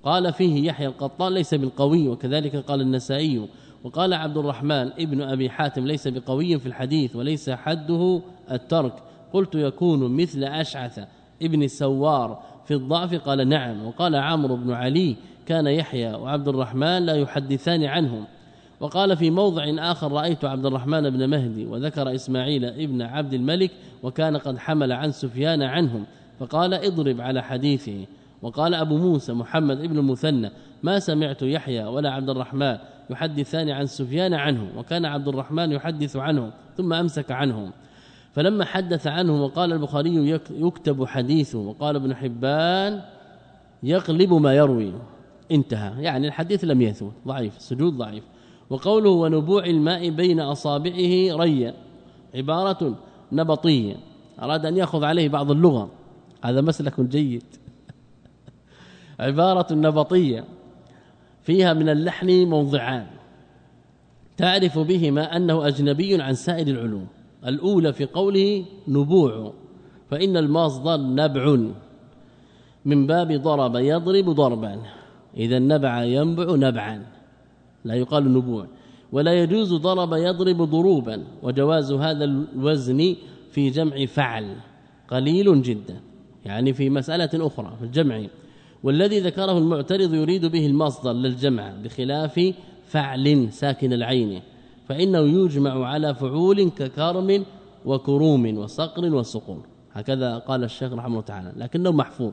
قال فيه يحيى القطان ليس بالقوي وكذلك قال النسائي. وقال عبد الرحمن ابن أبي حاتم ليس بقوي في الحديث وليس حده الترك. قلت يكون مثل أشعث ابن السوار في الضعف. قال نعم. وقال عمرو بن علي كان يحيى وعبد الرحمن لا يحدثان عنهم. وقال في موضع آخر رأيت عبد الرحمن بن مهدي وذكر إسماعيل ابن عبد الملك وكان قد حمل عن سفيان عنهم فقال اضرب على حديثه. وقال أبو موسى محمد ابن المثنى ما سمعت يحيى ولا عبد الرحمن يحدثان عن سفيان عنه وكان عبد الرحمن يحدث عنه ثم أمسك عنهم. فلما حدث عنه وقال البخاري يكتب حديثه. وقال ابن حبان يقلب ما يروي. انتهى. يعني الحديث لم يثبت. ضعيف سجود ضعيف. وقوله ونبوع الماء بين أصابعه ريا عبارة نبطية أراد أن يأخذ عليه بعض اللغة. هذا مسلك جيد. عبارة نبطية فيها من اللحن موضعان. تعرف بهما أنه أجنبي عن سائر العلوم. الأولى في قوله نبوع فإن المصدر نبع. من باب ضرب يضرب ضربا. إذا نبع ينبع نبعا. لا يقال نبوع ولا يجوز ضرب يضرب ضروبا وجواز هذا الوزن في جمع فعل. قليل جدا يعني في مسألة أخرى في الجمع. والذي ذكره المعترض يريد به المصدر للجمع بخلاف فعل ساكن العين فإنه يجمع على فعول ككرم وكروم وصقر وسقون هكذا قال الشيخ رحمه الله تعالى لكنه محفوظ.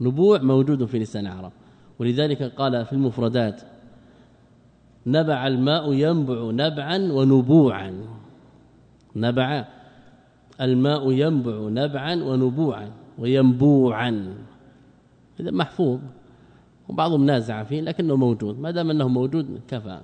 نبوع موجود في لسان العرب. ولذلك قال في المفردات نبع الماء ينبع نبعا ونبوعا. نبع الماء ينبع نبعا ونبوعا وينبوعا. اذا محفوظ وبعضهم نازع فيه لكنه موجود ما دام أنه موجود كفى.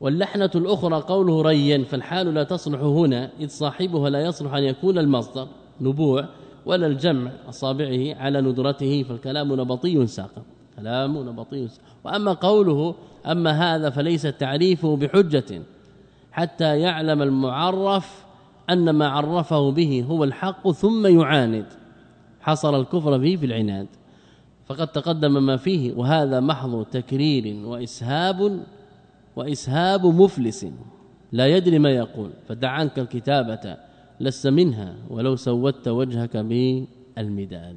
واللحنة الأخرى قوله ريا فالحال لا تصلح هنا إذ صاحبها لا يصلح أن يكون المصدر نبوع ولا الجمع أصابعه على ندرته فالكلام نبطي ساقط. كلام نبطي ساقط وأما قوله أما هذا فليس تعريفه بحجة حتى يعلم المعرف أن ما عرفه به هو الحق ثم يعاند. حصل الكفر فيه في العناد. فقد تقدم ما فيه وهذا محض تكرير وإسهاب وإسهاب مفلس. لا يدري ما يقول فدع عنك الكتابة لست منها ولو سودت وجهك بالمداد.